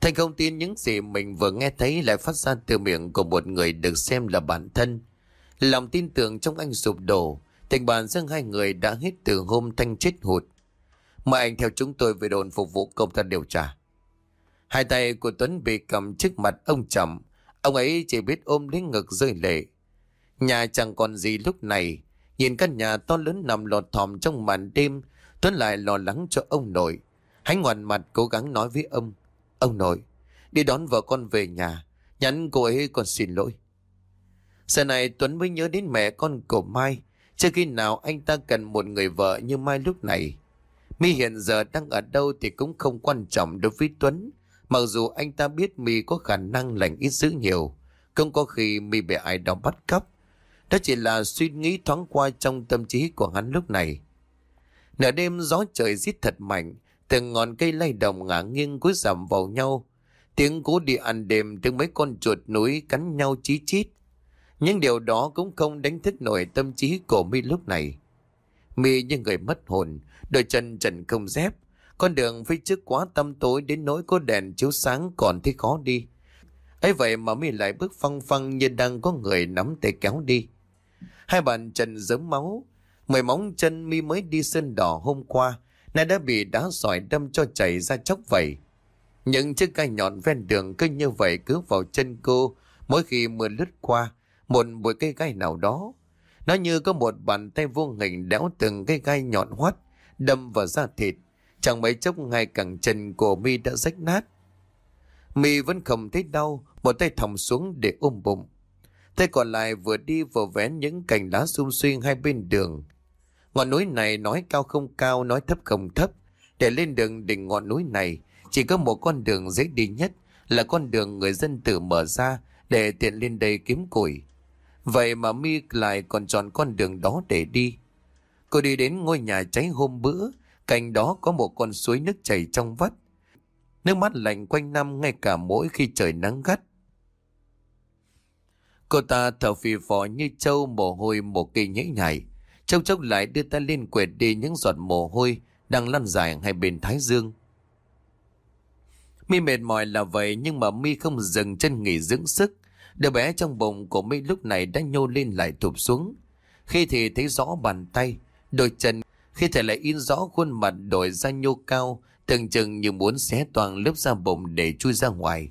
Thanh không tin những gì mình vừa nghe thấy lại phát ra từ miệng của một người được xem là bản thân. Lòng tin tưởng trong anh sụp đổ, tình bạn giữa hai người đã hết từ hôm Thanh chết hụt. Mời anh theo chúng tôi về đồn phục vụ công tác điều tra. Hai tay của Tuấn bị cầm trước mặt ông chậm, ông ấy chỉ biết ôm lấy ngực rơi lệ. Nhà chẳng còn gì lúc này, nhìn căn nhà to lớn nằm lọt thòm trong màn đêm, Tuấn lại lo lắng cho ông nội. Hắn ngoằn mặt cố gắng nói với ông. Ông nội, đi đón vợ con về nhà. Nhắn cô ấy còn xin lỗi. Giờ này Tuấn mới nhớ đến mẹ con của Mai. Chưa khi nào anh ta cần một người vợ như Mai lúc này. Mi hiện giờ đang ở đâu thì cũng không quan trọng đối với Tuấn. Mặc dù anh ta biết Mi có khả năng lành ít dữ nhiều. Không có khi Mi bị ai đó bắt cóc. Đó chỉ là suy nghĩ thoáng qua trong tâm trí của hắn lúc này. Nửa đêm gió trời rít thật mạnh, từng ngọn cây lay động ngả nghiêng cúi giảm vào nhau. Tiếng cố đi ăn đêm tiếng mấy con chuột núi cắn nhau chí chít. Nhưng điều đó cũng không đánh thức nổi tâm trí của mi lúc này. mi như người mất hồn, đôi chân trần không dép. Con đường phía trước quá tăm tối đến nỗi có đèn chiếu sáng còn thấy khó đi. ấy vậy mà mi lại bước phăng phăng như đang có người nắm tay kéo đi. Hai bàn chân giấm máu, Mười móng chân mi mới đi sơn đỏ hôm qua, nay đã bị đá sỏi đâm cho chảy ra chóc vậy. Những chiếc gai nhọn ven đường cứ như vậy cứ vào chân cô mỗi khi mưa lướt qua một bụi cây gai nào đó. Nó như có một bàn tay vuông hình đéo từng cây gai nhọn hoắt đâm vào da thịt. Chẳng mấy chốc ngay cẳng chân của mi đã rách nát. Mi vẫn không thấy đau, một tay thòng xuống để ôm bụng. Tay còn lại vừa đi vừa vén những cành lá xung xuyên hai bên đường. Ngọn núi này nói cao không cao, nói thấp không thấp. Để lên đường đỉnh ngọn núi này, chỉ có một con đường dễ đi nhất là con đường người dân tự mở ra để tiện lên đây kiếm củi. Vậy mà mi lại còn chọn con đường đó để đi. Cô đi đến ngôi nhà cháy hôm bữa, cạnh đó có một con suối nước chảy trong vắt. Nước mắt lạnh quanh năm ngay cả mỗi khi trời nắng gắt. Cô ta thở phì phò như trâu mồ hôi một kỳ nhễ nhảy. Chốc chốc lại đưa ta lên quệt đi những giọt mồ hôi đang lăn dài hai bên thái dương. Mi mệt mỏi là vậy nhưng mà Mi không dừng chân nghỉ dưỡng sức. Đứa bé trong bụng của Mỹ lúc này đã nhô lên lại thụp xuống. Khi thì thấy rõ bàn tay, đôi chân, khi thì lại in rõ khuôn mặt đổi ra nhô cao, từng chừng như muốn xé toàn lớp da bụng để chui ra ngoài.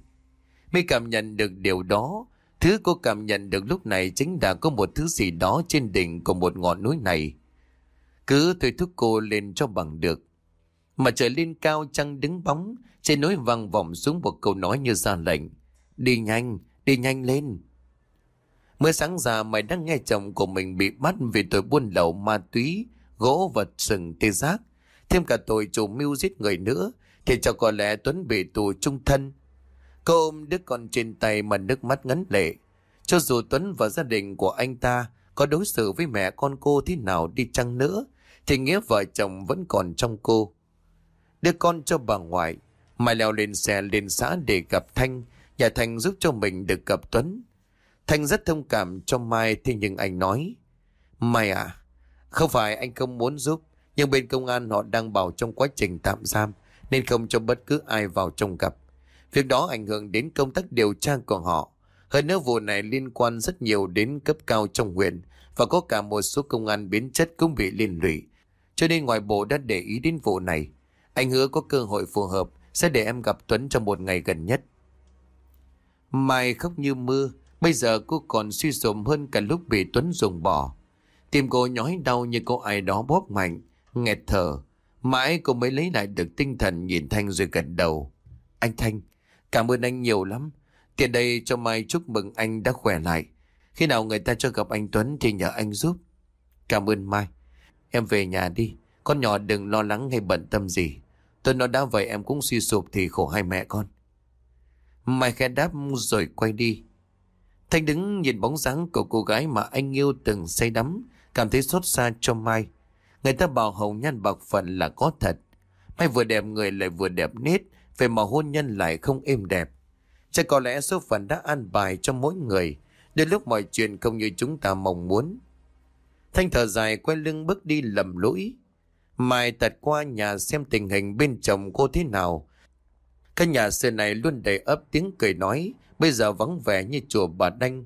Mỹ cảm nhận được điều đó. Thứ cô cảm nhận được lúc này chính là có một thứ gì đó trên đỉnh của một ngọn núi này. Cứ thôi thúc cô lên cho bằng được. Mà trời lên cao trăng đứng bóng, trên núi vang vọng xuống một câu nói như ra lệnh. Đi nhanh, đi nhanh lên. Mới sáng ra mày đang nghe chồng của mình bị bắt vì tội buôn lậu ma túy, gỗ vật sừng tê giác. Thêm cả tội chủ mưu giết người nữa, thì cho có lẽ Tuấn bị tù trung thân. Cô ôm đứa con trên tay mà nước mắt ngấn lệ. Cho dù Tuấn và gia đình của anh ta có đối xử với mẹ con cô thế nào đi chăng nữa, thì nghĩa vợ chồng vẫn còn trong cô. Đưa con cho bà ngoại, Mày leo lên xe lên xã để gặp Thanh, nhà Thanh giúp cho mình được gặp Tuấn. Thanh rất thông cảm cho Mai thế nhưng anh nói, Mai à, không phải anh không muốn giúp, nhưng bên công an họ đang bảo trong quá trình tạm giam, nên không cho bất cứ ai vào trong gặp. Việc đó ảnh hưởng đến công tác điều tra của họ. Hơn nữa vụ này liên quan rất nhiều đến cấp cao trong huyện và có cả một số công an biến chất cũng bị liên lụy. Cho nên ngoài bộ đã để ý đến vụ này. Anh hứa có cơ hội phù hợp sẽ để em gặp Tuấn trong một ngày gần nhất. Mai khóc như mưa, bây giờ cô còn suy sụp hơn cả lúc bị Tuấn dùng bỏ. Tim cô nhói đau như cô ai đó bóp mạnh, nghẹt thở. Mãi cô mới lấy lại được tinh thần nhìn Thanh rồi gật đầu. Anh Thanh, cảm ơn anh nhiều lắm. Tiền đây cho Mai chúc mừng anh đã khỏe lại. Khi nào người ta cho gặp anh Tuấn thì nhờ anh giúp. Cảm ơn Mai. Em về nhà đi. Con nhỏ đừng lo lắng hay bận tâm gì. Tôi nói đã vậy em cũng suy sụp thì khổ hai mẹ con. Mai khẽ đáp rồi quay đi. Thanh đứng nhìn bóng dáng của cô gái mà anh yêu từng say đắm, cảm thấy xót xa cho Mai. Người ta bảo hồng nhan bạc phận là có thật. Mai vừa đẹp người lại vừa đẹp nết, về mà hôn nhân lại không êm đẹp. Chắc có lẽ số phận đã an bài cho mỗi người, đến lúc mọi chuyện không như chúng ta mong muốn. Thanh thở dài quay lưng bước đi lầm lũi. Mai tật qua nhà xem tình hình bên chồng cô thế nào. Căn nhà xưa này luôn đầy ấp tiếng cười nói, bây giờ vắng vẻ như chùa bà Đanh.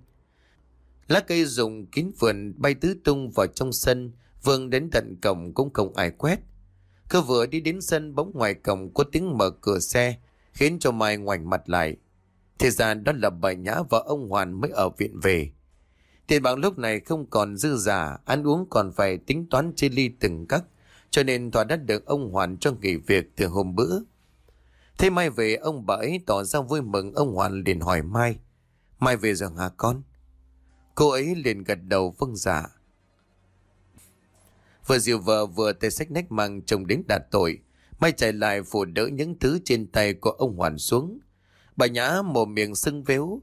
Lá cây rụng kín vườn bay tứ tung vào trong sân, vương đến tận cổng cũng không ai quét. Cơ vừa đi đến sân bóng ngoài cổng có tiếng mở cửa xe, khiến cho Mai ngoảnh mặt lại. Thì ra đó là bà Nhã và ông Hoàn mới ở viện về. Tiền bạc lúc này không còn dư giả, ăn uống còn phải tính toán chia ly từng cắt cho nên tòa đã được ông Hoàn cho nghỉ việc từ hôm bữa. Thế Mai về, ông bà ấy tỏ ra vui mừng, ông Hoàn liền hỏi Mai. Mai về rồi hả con? Cô ấy liền gật đầu vâng dạ. Vừa dìu vợ vừa tay sách nách mang chồng đến đạt tội. Mai chạy lại phủ đỡ những thứ trên tay của ông Hoàn xuống. Bà Nhã mồm miệng sưng véo.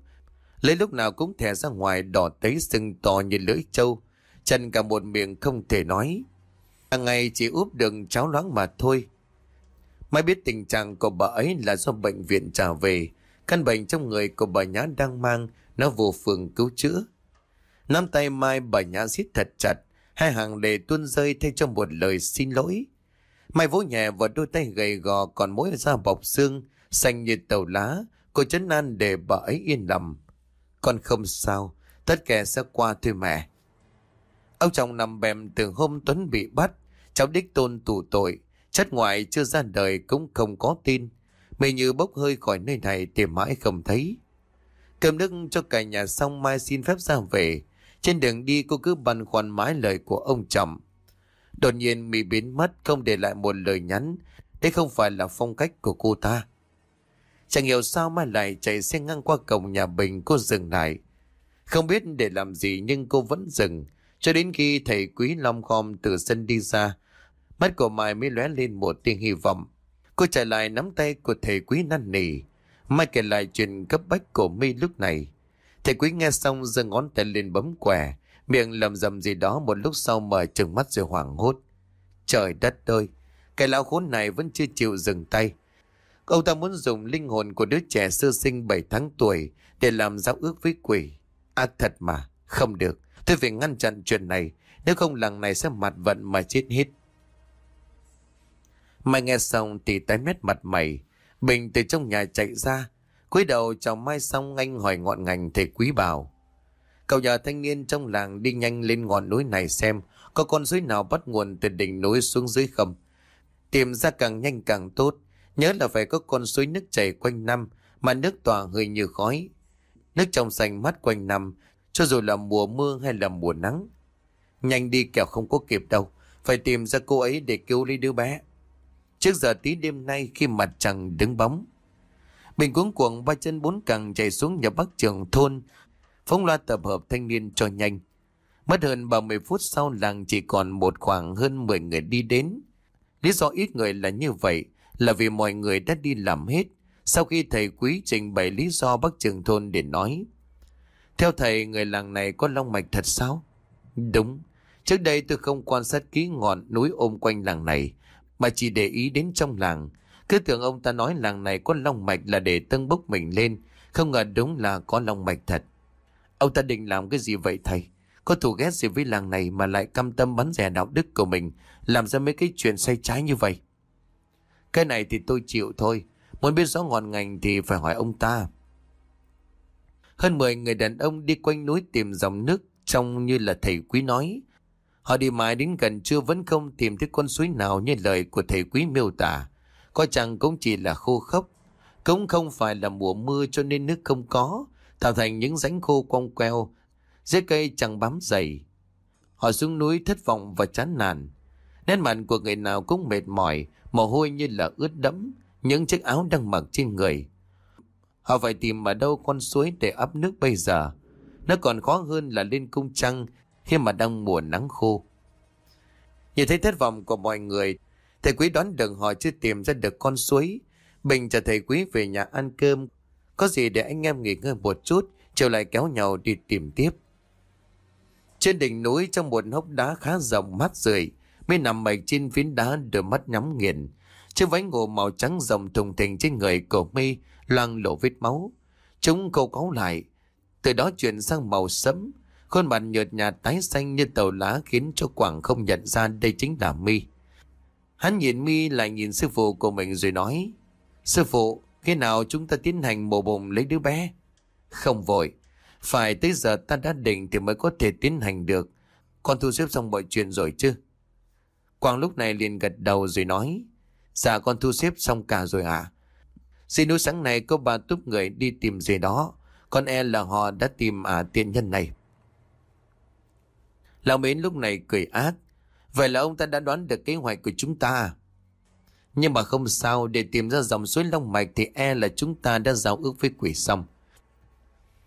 Lấy lúc nào cũng thè ra ngoài, đỏ tấy sưng to như lưỡi trâu. Chân cả một miệng không thể nói. Hàng ngày chỉ úp đường cháo loáng mà thôi. Mai biết tình trạng của bà ấy là do bệnh viện trả về. Căn bệnh trong người của bà Nhã đang mang, nó vô phường cứu chữa. Nắm tay Mai bà Nhã siết thật chặt, hai hàng lệ tuôn rơi thay cho một lời xin lỗi. Mai vỗ nhẹ vào đôi tay gầy gò còn mỗi da bọc xương, xanh như tàu lá, cô chấn an để bà ấy yên lòng. Con không sao, tất cả sẽ qua thôi mẹ. Ông chồng nằm bèm từ hôm Tuấn bị bắt, Cháu đích tôn tù tội, chất ngoại chưa ra đời cũng không có tin. Mình như bốc hơi khỏi nơi này tìm mãi không thấy. Cầm nước cho cả nhà xong mai xin phép ra về. Trên đường đi cô cứ băn khoăn mãi lời của ông chồng. Đột nhiên Mỹ biến mất không để lại một lời nhắn. Đây không phải là phong cách của cô ta. Chẳng hiểu sao mai lại chạy xe ngang qua cổng nhà Bình cô dừng lại. Không biết để làm gì nhưng cô vẫn dừng. Cho đến khi thầy quý long khom từ sân đi ra, Mắt của Mai mới lóe lên một tia hy vọng. Cô chạy lại nắm tay của thầy quý năn nỉ. Mai kể lại chuyện cấp bách của mi lúc này. Thầy quý nghe xong giơ ngón tay lên bấm quẻ, miệng lầm rầm gì đó một lúc sau mở trừng mắt rồi hoảng hốt. Trời đất ơi, cái lão khốn này vẫn chưa chịu dừng tay. Ông ta muốn dùng linh hồn của đứa trẻ sơ sinh 7 tháng tuổi để làm giao ước với quỷ. À thật mà, không được. Tôi phải ngăn chặn chuyện này. Nếu không làng này sẽ mặt vận mà chết hết. Mai nghe xong thì tái mét mặt mày. Bình từ trong nhà chạy ra. cúi đầu chào Mai xong anh hỏi ngọn ngành thầy quý bảo. Cậu nhờ thanh niên trong làng đi nhanh lên ngọn núi này xem có con suối nào bắt nguồn từ đỉnh núi xuống dưới không. Tìm ra càng nhanh càng tốt. Nhớ là phải có con suối nước chảy quanh năm mà nước tỏa hơi như khói. Nước trong xanh mát quanh năm, cho dù là mùa mưa hay là mùa nắng. Nhanh đi kẻo không có kịp đâu. Phải tìm ra cô ấy để cứu lấy đứa bé. Trước giờ tí đêm nay khi mặt trăng đứng bóng. Bình cuống cuồng ba chân bốn cẳng chạy xuống nhà bắc trường thôn. Phóng loa tập hợp thanh niên cho nhanh. Mất hơn 30 phút sau, làng chỉ còn một khoảng hơn 10 người đi đến. Lý do ít người là như vậy là vì mọi người đã đi làm hết. Sau khi thầy quý trình bày lý do bắc trường thôn để nói. Theo thầy, người làng này có long mạch thật sao? Đúng. Trước đây tôi không quan sát kỹ ngọn núi ôm quanh làng này mà chỉ để ý đến trong làng. Cứ tưởng ông ta nói làng này có long mạch là để tân bốc mình lên. Không ngờ đúng là có long mạch thật. Ông ta định làm cái gì vậy thầy? Có thù ghét gì với làng này mà lại cam tâm bắn rẻ đạo đức của mình, làm ra mấy cái chuyện say trái như vậy? Cái này thì tôi chịu thôi. Muốn biết rõ ngọn ngành thì phải hỏi ông ta. Hơn 10 người đàn ông đi quanh núi tìm dòng nước trông như là thầy quý nói. Họ đi mãi đến gần trưa vẫn không tìm thấy con suối nào như lời của thầy quý miêu tả. Có chăng cũng chỉ là khô khốc. Cũng không phải là mùa mưa cho nên nước không có, tạo thành những rãnh khô quong queo, dưới cây chẳng bám dày. Họ xuống núi thất vọng và chán nản. Nét mặt của người nào cũng mệt mỏi, mồ hôi như là ướt đẫm, những chiếc áo đang mặc trên người. Họ phải tìm ở đâu con suối để ấp nước bây giờ. Nó còn khó hơn là lên cung trăng khi mà đang mùa nắng khô. Nhìn thấy thất vọng của mọi người, thầy quý đoán đường họ chưa tìm ra được con suối. Bình chờ thầy quý về nhà ăn cơm. Có gì để anh em nghỉ ngơi một chút, chiều lại kéo nhau đi tìm tiếp. Trên đỉnh núi trong một hốc đá khá rộng mát rượi, mới nằm mệt trên phiến đá đôi mắt nhắm nghiền. Chiếc váy ngủ màu trắng rộng thùng thình trên người cổ mi loang lộ vết máu. Chúng câu cáu lại, từ đó chuyển sang màu sẫm, khuôn mặt nhợt nhạt tái xanh như tàu lá khiến cho Quảng không nhận ra đây chính là mi. Hắn nhìn mi lại nhìn sư phụ của mình rồi nói, Sư phụ, khi nào chúng ta tiến hành mổ bụng lấy đứa bé? Không vội, phải tới giờ ta đã định thì mới có thể tiến hành được. Con thu xếp xong mọi chuyện rồi chứ? Quang lúc này liền gật đầu rồi nói. Dạ con thu xếp xong cả rồi ạ. À? Xin núi sáng nay có ba túc người đi tìm gì đó. Con e là họ đã tìm à tiện nhân này. Lão Mến lúc này cười ác. Vậy là ông ta đã đoán được kế hoạch của chúng ta. Nhưng mà không sao, để tìm ra dòng suối Long Mạch thì e là chúng ta đã giao ước với quỷ xong.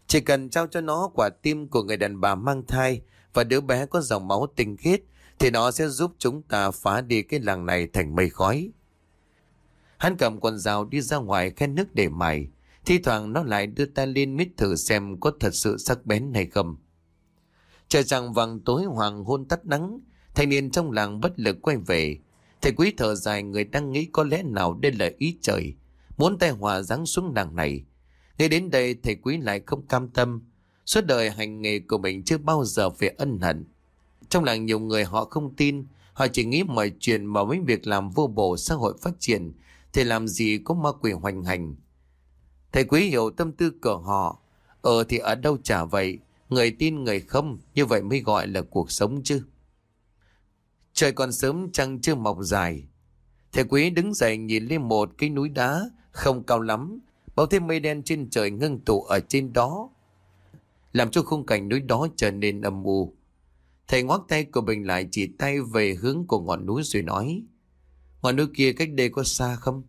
Chỉ cần trao cho nó quả tim của người đàn bà mang thai và đứa bé có dòng máu tinh khiết, thì nó sẽ giúp chúng ta phá đi cái làng này thành mây khói. Hắn cầm con dao đi ra ngoài khen nước để mài. Thi thoảng nó lại đưa ta lên mít thử xem có thật sự sắc bén hay không. Trời rằng vàng tối hoàng hôn tắt nắng, thanh niên trong làng bất lực quay về. Thầy quý thở dài người đang nghĩ có lẽ nào đây là ý trời, muốn tai họa giáng xuống làng này. Nghe đến đây thầy quý lại không cam tâm. Suốt đời hành nghề của mình chưa bao giờ phải ân hận. Trong làng nhiều người họ không tin, họ chỉ nghĩ mọi chuyện mà mấy việc làm vô bổ xã hội phát triển, thì làm gì có ma quỷ hoành hành. Thầy quý hiểu tâm tư của họ, ờ thì ở đâu chả vậy, người tin người không, như vậy mới gọi là cuộc sống chứ. Trời còn sớm trăng chưa mọc dài. Thầy quý đứng dậy nhìn lên một cái núi đá, không cao lắm, bao thêm mây đen trên trời ngưng tụ ở trên đó, làm cho khung cảnh núi đó trở nên âm u. Thầy ngoắc tay của mình lại chỉ tay về hướng của ngọn núi rồi nói, ngọn núi kia cách đây có xa không?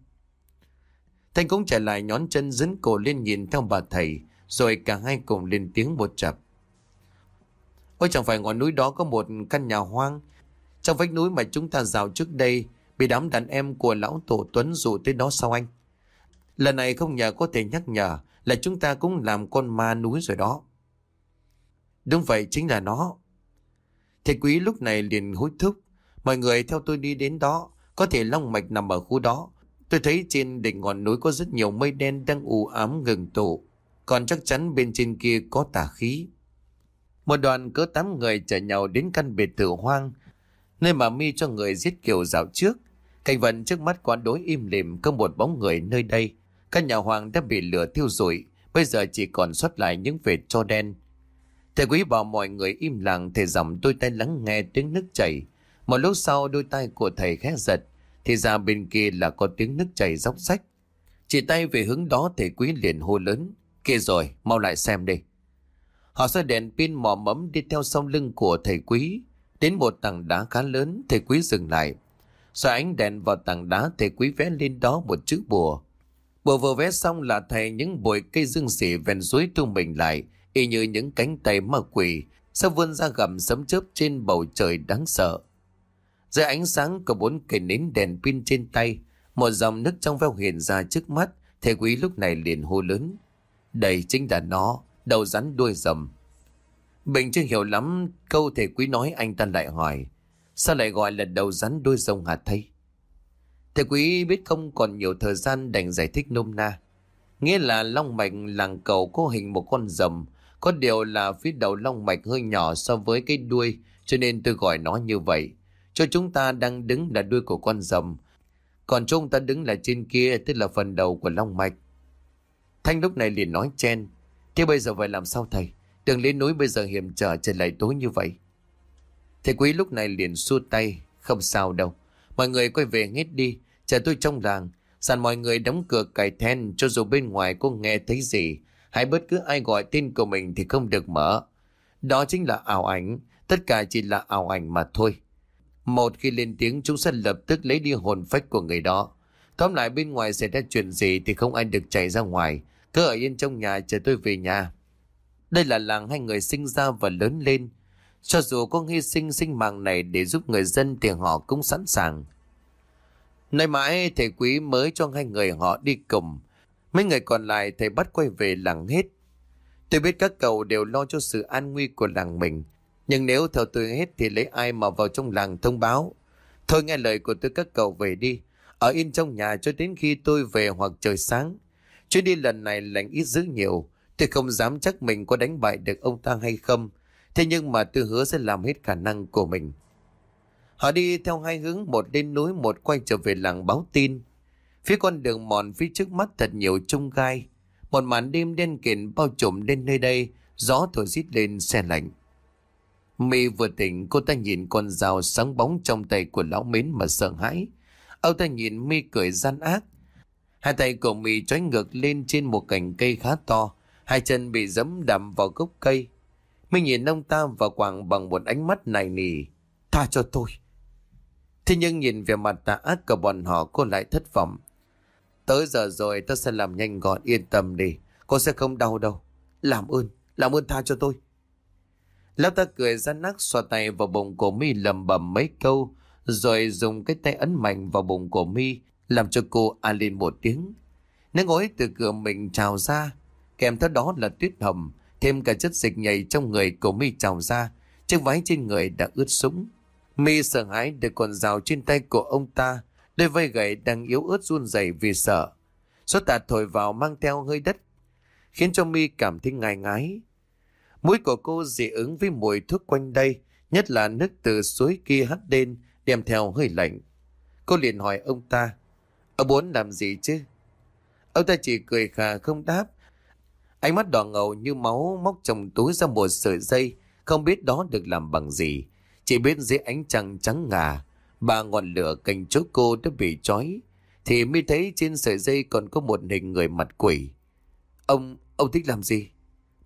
Thanh cũng trở lại nhón chân dẫn cổ lên nhìn theo bà thầy, rồi cả hai cùng lên tiếng một chập. Ôi chẳng phải ngọn núi đó có một căn nhà hoang, trong vách núi mà chúng ta rào trước đây, bị đám đàn em của lão tổ Tuấn dụ tới đó sao anh? Lần này không nhờ có thể nhắc nhở là chúng ta cũng làm con ma núi rồi đó. Đúng vậy chính là nó. Thầy quý lúc này liền hối thúc. Mọi người theo tôi đi đến đó. Có thể long mạch nằm ở khu đó. Tôi thấy trên đỉnh ngọn núi có rất nhiều mây đen đang u ám ngừng tụ. Còn chắc chắn bên trên kia có tà khí. Một đoàn cỡ tám người chở nhau đến căn biệt thự hoang, nơi mà mi cho người giết kiều dạo trước. Cảnh vận trước mắt quán đối im lìm không một bóng người nơi đây. Căn nhà hoàng đã bị lửa thiêu rụi, bây giờ chỉ còn xuất lại những vệt cho đen. Thầy quý bảo mọi người im lặng thầy dòng đôi tay lắng nghe tiếng nước chảy. Một lúc sau đôi tay của thầy khẽ giật, thì ra bên kia là có tiếng nước chảy róc rách. Chỉ tay về hướng đó thầy quý liền hô lớn. Kia rồi, mau lại xem đi. Họ soi đèn pin mò mẫm đi theo sau lưng của thầy quý. Đến một tảng đá khá lớn, thầy quý dừng lại. Xoay ánh đèn vào tảng đá, thầy quý vẽ lên đó một chữ bùa. Bùa vừa vẽ xong là thầy những bụi cây dương xỉ ven suối thu mình lại, y như những cánh tay ma quỷ, sắp vươn ra gầm sấm chớp trên bầu trời đáng sợ. Dưới ánh sáng của bốn cây nến đèn pin trên tay, một dòng nước trong veo hiện ra trước mắt, thầy quý lúc này liền hô lớn. Đây chính là nó, đầu rắn đuôi rầm. Bình chưa hiểu lắm câu thầy quý nói anh ta lại hỏi. Sao lại gọi là đầu rắn đuôi rồng hả thầy? Thầy quý biết không còn nhiều thời gian đành giải thích nôm na. Nghĩa là long mạch làng cầu có hình một con rồng, có điều là phía đầu long mạch hơi nhỏ so với cái đuôi, cho nên tôi gọi nó như vậy. Cho chúng ta đang đứng là đuôi của con rồng, còn chúng ta đứng là trên kia tức là phần đầu của long mạch. Thanh lúc này liền nói chen, thế bây giờ phải làm sao thầy? Đường lên núi bây giờ hiểm trở trời lại tối như vậy. Thầy quý lúc này liền xua tay, không sao đâu. Mọi người quay về hết đi, chờ tôi trong làng. Sàn mọi người đóng cửa cài then cho dù bên ngoài có nghe thấy gì. hãy bất cứ ai gọi tên của mình thì không được mở. Đó chính là ảo ảnh, tất cả chỉ là ảo ảnh mà thôi. Một khi lên tiếng chúng sẽ lập tức lấy đi hồn phách của người đó. Tóm lại bên ngoài xảy ra chuyện gì thì không ai được chạy ra ngoài. Cứ ở yên trong nhà, chờ tôi về nhà. Đây là làng hai người sinh ra và lớn lên. Cho dù có hy sinh sinh mạng này để giúp người dân thì họ cũng sẵn sàng. Nay mãi, thầy quý mới cho hai người họ đi cùng. Mấy người còn lại, thầy bắt quay về làng hết. Tôi biết các cậu đều lo cho sự an nguy của làng mình. Nhưng nếu theo tôi hết thì lấy ai mà vào trong làng thông báo. Thôi nghe lời của tôi các cậu về đi. Ở yên trong nhà cho đến khi tôi về hoặc trời sáng. Chuyến đi lần này lành ít dữ nhiều. Tôi không dám chắc mình có đánh bại được ông ta hay không. Thế nhưng mà tôi hứa sẽ làm hết khả năng của mình. Họ đi theo hai hướng, một lên núi, một quay trở về làng báo tin. Phía con đường mòn phía trước mắt thật nhiều trung gai. Một màn đêm đen kịt bao trùm lên nơi đây, gió thổi rít lên xe lạnh. My vừa tỉnh, cô ta nhìn con dao sáng bóng trong tay của lão mến mà sợ hãi. Ông ta nhìn mi cười gian ác. Hai tay của mì trói ngược lên trên một cành cây khá to, hai chân bị dẫm đầm vào gốc cây. Mình nhìn ông ta và quảng bằng một ánh mắt này nỉ. Tha cho tôi. Thế nhưng nhìn về mặt tà ác của bọn họ cô lại thất vọng. Tới giờ rồi tôi sẽ làm nhanh gọn yên tâm đi. Cô sẽ không đau đâu. Làm ơn, làm ơn tha cho tôi. Lão ta cười ra nắc xoa tay vào bụng của mi lầm bầm mấy câu, rồi dùng cái tay ấn mạnh vào bụng của mi, làm cho cô a lên một tiếng. Nước ối từ cửa mình trào ra, kèm theo đó là tuyết hầm, thêm cả chất dịch nhầy trong người của mi trào ra, chiếc váy trên người đã ướt sũng. Mi sợ hãi được còn rào trên tay của ông ta, đôi vây gầy đang yếu ớt run rẩy vì sợ. Gió tạt thổi vào mang theo hơi đất, khiến cho Mi cảm thấy ngai ngái. Mũi của cô dị ứng với mùi thuốc quanh đây, nhất là nước từ suối kia hắt lên, đem theo hơi lạnh. Cô liền hỏi ông ta, ông muốn làm gì chứ? Ông ta chỉ cười khà không đáp. Ánh mắt đỏ ngầu như máu móc trong túi ra một sợi dây, không biết đó được làm bằng gì. Chỉ biết dưới ánh trăng trắng ngà, ba ngọn lửa cành chỗ cô đã bị trói. Thì mới thấy trên sợi dây còn có một hình người mặt quỷ. Ông, ông thích làm gì?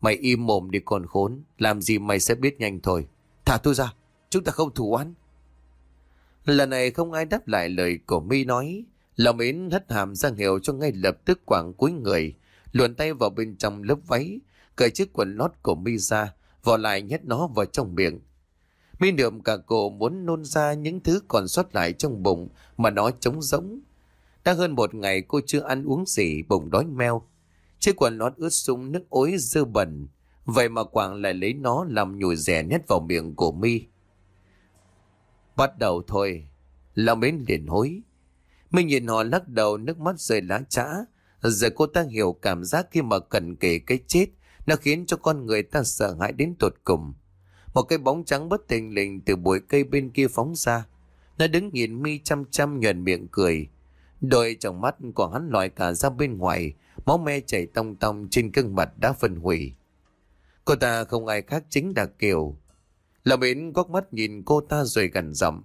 Mày im mồm đi con khốn, làm gì mày sẽ biết nhanh thôi. Thả tôi ra, chúng ta không thù oán. Lần này không ai đáp lại lời của mi nói. Lòng mến hất hàm ra hiệu cho ngay lập tức quảng cuối người, luồn tay vào bên trong lớp váy, cởi chiếc quần lót của mi ra, vò lại nhét nó vào trong miệng. Mi niệm cả cổ muốn nôn ra những thứ còn sót lại trong bụng mà nó trống rỗng. Đã hơn một ngày cô chưa ăn uống gì, bụng đói meo. Chiếc quần lót ướt sũng nước ối dơ bẩn. Vậy mà Quảng lại lấy nó làm nhồi rẻ nhét vào miệng của mi. Bắt đầu thôi. Lão mến liền hối. Mình nhìn họ lắc đầu nước mắt rơi lá trã. Giờ cô ta hiểu cảm giác khi mà cần kể cái chết. Nó khiến cho con người ta sợ hãi đến tột cùng. Một cái bóng trắng bất tình lình từ bụi cây bên kia phóng ra. Nó đứng nhìn mi chăm chăm nhuền miệng cười. Đôi trong mắt của hắn lòi cả ra bên ngoài, máu me chảy tong tong trên gương mặt đã phân hủy. Cô ta không ai khác chính là Kiều. Lão Yến góc mắt nhìn cô ta rồi gần giọng.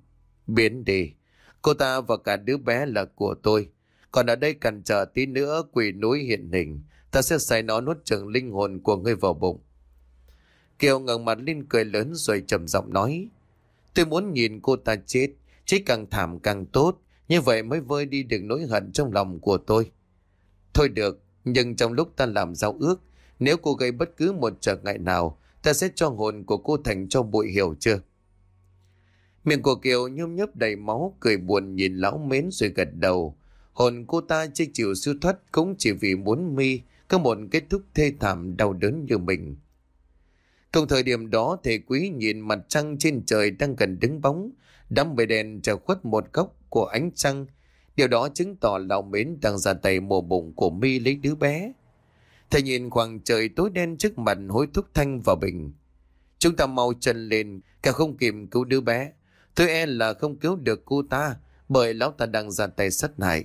Biến đi. Cô ta và cả đứa bé là của tôi. Còn ở đây cần chờ tí nữa quỷ núi hiện hình. Ta sẽ xài nó nuốt chừng linh hồn của ngươi vào bụng. Kiều ngẩng mặt lên cười lớn rồi trầm giọng nói. Tôi muốn nhìn cô ta chết. Chết càng thảm càng tốt. Như vậy mới vơi đi được nỗi hận trong lòng của tôi. Thôi được. Nhưng trong lúc ta làm giao ước. Nếu cô gây bất cứ một trở ngại nào. Ta sẽ cho hồn của cô thành cho bụi hiểu chưa? Miệng của Kiều nhôm nhấp đầy máu, cười buồn nhìn lão mến rồi gật đầu. Hồn cô ta chưa chịu siêu thoát cũng chỉ vì muốn mi có một kết thúc thê thảm đau đớn như mình. Cùng thời điểm đó thầy quý nhìn mặt trăng trên trời đang gần đứng bóng, đám bề đèn trở khuất một góc của ánh trăng. Điều đó chứng tỏ lão mến đang ra tay mổ bụng của mi lấy đứa bé. Thầy nhìn khoảng trời tối đen trước mặt hối thúc thanh vào bình. Chúng ta mau chân lên, cả không kìm cứu đứa bé. Tôi e là không cứu được cô ta, bởi lão ta đang ra tay sát hại.